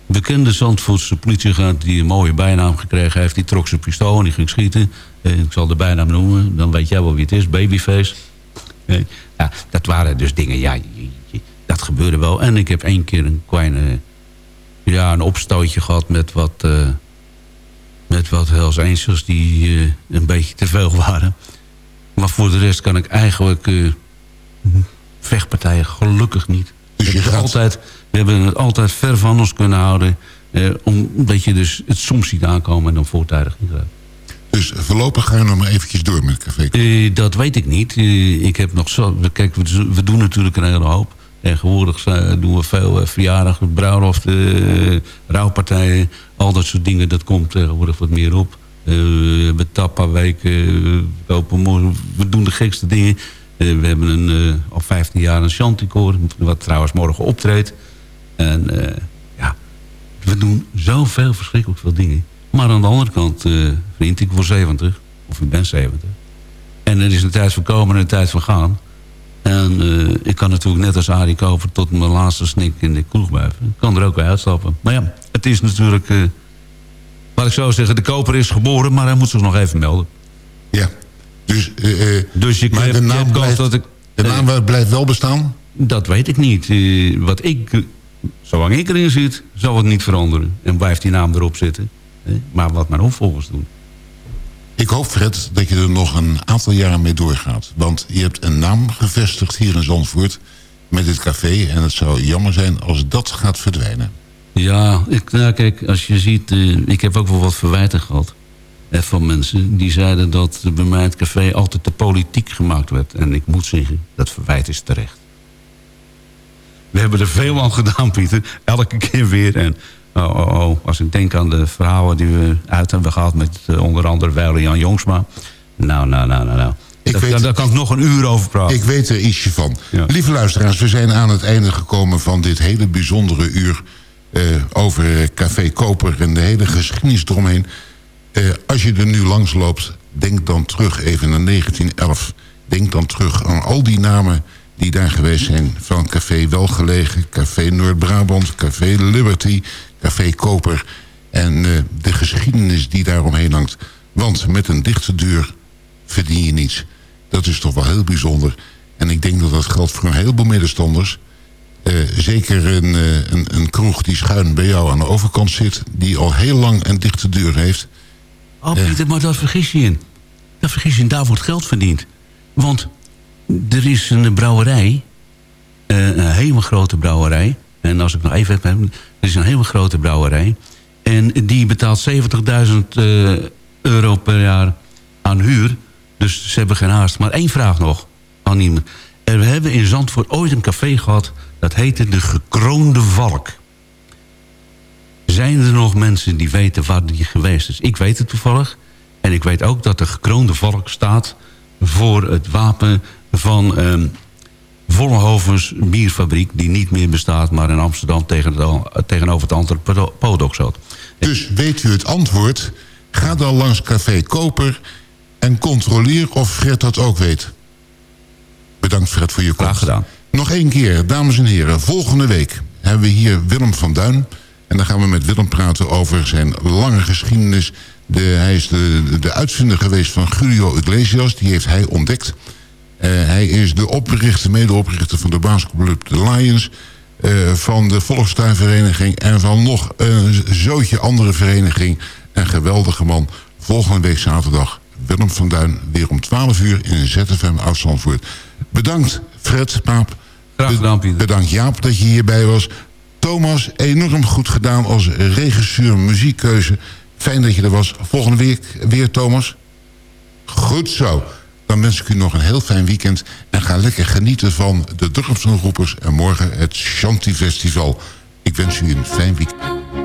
Speaker 8: bekende Zandvoortse politieagent... die een mooie bijnaam gekregen heeft... die trok zijn pistool en die ging schieten. Eh, ik zal de bijnaam noemen. Dan weet jij wel wie het is. Babyface. Ja, dat waren dus dingen... Ja, dat gebeurde wel. En ik heb één keer een kleine... Ja, een opstootje gehad met wat... Uh, met wat Hells Angels die uh, een beetje te veel waren. Maar voor de rest kan ik eigenlijk... Uh, vechtpartijen gelukkig niet. Dus je gaat... altijd, we hebben het altijd ver van ons kunnen houden... Eh, omdat je dus het soms ziet aankomen en dan voortijdig ingrijpt.
Speaker 7: Dus voorlopig ga je nog maar eventjes door met Café
Speaker 8: uh, Dat weet ik niet. Uh, ik heb nog zo... Kijk, we, we, doen natuurlijk een hele hoop. Tegenwoordig doen we veel uh, verjaardagen, bruiloften, rouwpartijen. Al dat soort dingen, dat komt tegenwoordig wat meer op. we hebben tappa-weken, we doen de gekste dingen. we hebben een, al 15 jaar een chanticoor, wat trouwens morgen optreedt. En ja, we doen zoveel verschrikkelijk veel dingen. Maar aan de andere kant, uh, vriend, ik word 70. Of ik ben 70. En er is een tijd van komen en een tijd van gaan. En uh, ik kan natuurlijk net als Arie Koper tot mijn laatste snik in de kroeg blijven. Ik kan er ook bij uitstappen. Maar ja, het is natuurlijk... Uh, laat ik zo zeggen, de koper is geboren, maar hij moet zich nog even melden.
Speaker 7: Ja, dus...
Speaker 8: dus je,
Speaker 7: maar de naam, blijft, dat ik, de naam blijft wel bestaan?
Speaker 8: Dat weet ik niet. wat ik, zolang ik erin zit, zal het niet veranderen. En blijft die naam erop zitten. Maar wat mijn opvolgers doen.
Speaker 7: Ik hoop, Fred, dat je er nog een aantal jaren mee doorgaat. Want je hebt een naam gevestigd hier in Zandvoort met dit café. En het zou jammer zijn als dat gaat verdwijnen.
Speaker 8: Ja, ik, nou kijk, als je ziet... Uh, ik heb ook wel wat verwijten gehad eh, van mensen. Die zeiden dat bij mij het café altijd te politiek gemaakt werd. En ik moet zeggen, dat verwijt is terecht. We hebben er veel aan gedaan, Pieter. Elke keer weer. En Oh, oh, oh, Als ik denk aan de verhalen die we uit hebben gehad... met uh, onder andere Weile Jan Jongsma. Nou, nou, nou, nou, nou. Ik dat, weet, daar kan ik nog een uur over praten.
Speaker 7: Ik weet er ietsje van. Ja. Lieve luisteraars, we zijn aan het einde gekomen van dit hele bijzondere uur... Uh, over Café Koper en de hele geschiedenis eromheen. Uh, als je er nu langs loopt, denk dan terug even naar 1911. Denk dan terug aan al die namen die daar geweest zijn. Van Café Welgelegen, Café Noord-Brabant, Café Liberty... Café Koper en uh, de geschiedenis die daaromheen hangt. Want met een dichte deur verdien je niets. Dat is toch wel heel bijzonder. En ik denk dat dat geldt voor een heleboel middenstanders. Eh, zeker een, eh, een, een kroeg die schuin bij jou aan de overkant zit... die al heel lang een dichte deur heeft.
Speaker 8: Oh, Pieter, maar dat vergis je in. Dat vergis je in, daar wordt geld verdiend. Want er is een brouwerij, eh, een hele grote brouwerij... en als ik nog even heb, er is een hele grote brouwerij... en die betaalt 70.000 eh, euro per jaar aan huur... dus ze hebben geen haast. Maar één vraag nog aan iemand. We hebben in Zandvoort ooit een café gehad... dat heette De Gekroonde Valk. Zijn er nog mensen die weten waar die geweest is? Ik weet het toevallig. En ik weet ook dat de gekroonde valk staat... voor het wapen van um, Vollenhovens bierfabriek... die niet meer bestaat, maar in Amsterdam tegen het, tegenover het andere Podok zat.
Speaker 7: Dus weet u het antwoord? Ga dan langs Café Koper en controleer of Fred dat ook weet. Bedankt Fred voor je komst.
Speaker 8: Graag gedaan.
Speaker 7: Nog één keer, dames en heren. Volgende week hebben we hier Willem van Duin... En dan gaan we met Willem praten over zijn lange geschiedenis. De, hij is de, de uitvinder geweest van Julio Iglesias. Die heeft hij ontdekt. Uh, hij is de oprichter, medeoprichter van de basketbalclub de Lions... Uh, van de Volkstuinvereniging... en van nog een zootje andere vereniging. Een geweldige man. Volgende week zaterdag Willem van Duin... weer om 12 uur in ZFM Oud-Zandvoort. Bedankt Fred, Paap.
Speaker 8: Graag gedaan, Pieter.
Speaker 7: Bedankt Jaap dat je hierbij was. Thomas, enorm goed gedaan als regisseur muziekkeuze. Fijn dat je er was. Volgende week weer, Thomas. Goed zo. Dan wens ik u nog een heel fijn weekend. En ga lekker genieten van de Dorpsomroepers. En morgen het Shanti Festival. Ik wens u een fijn weekend.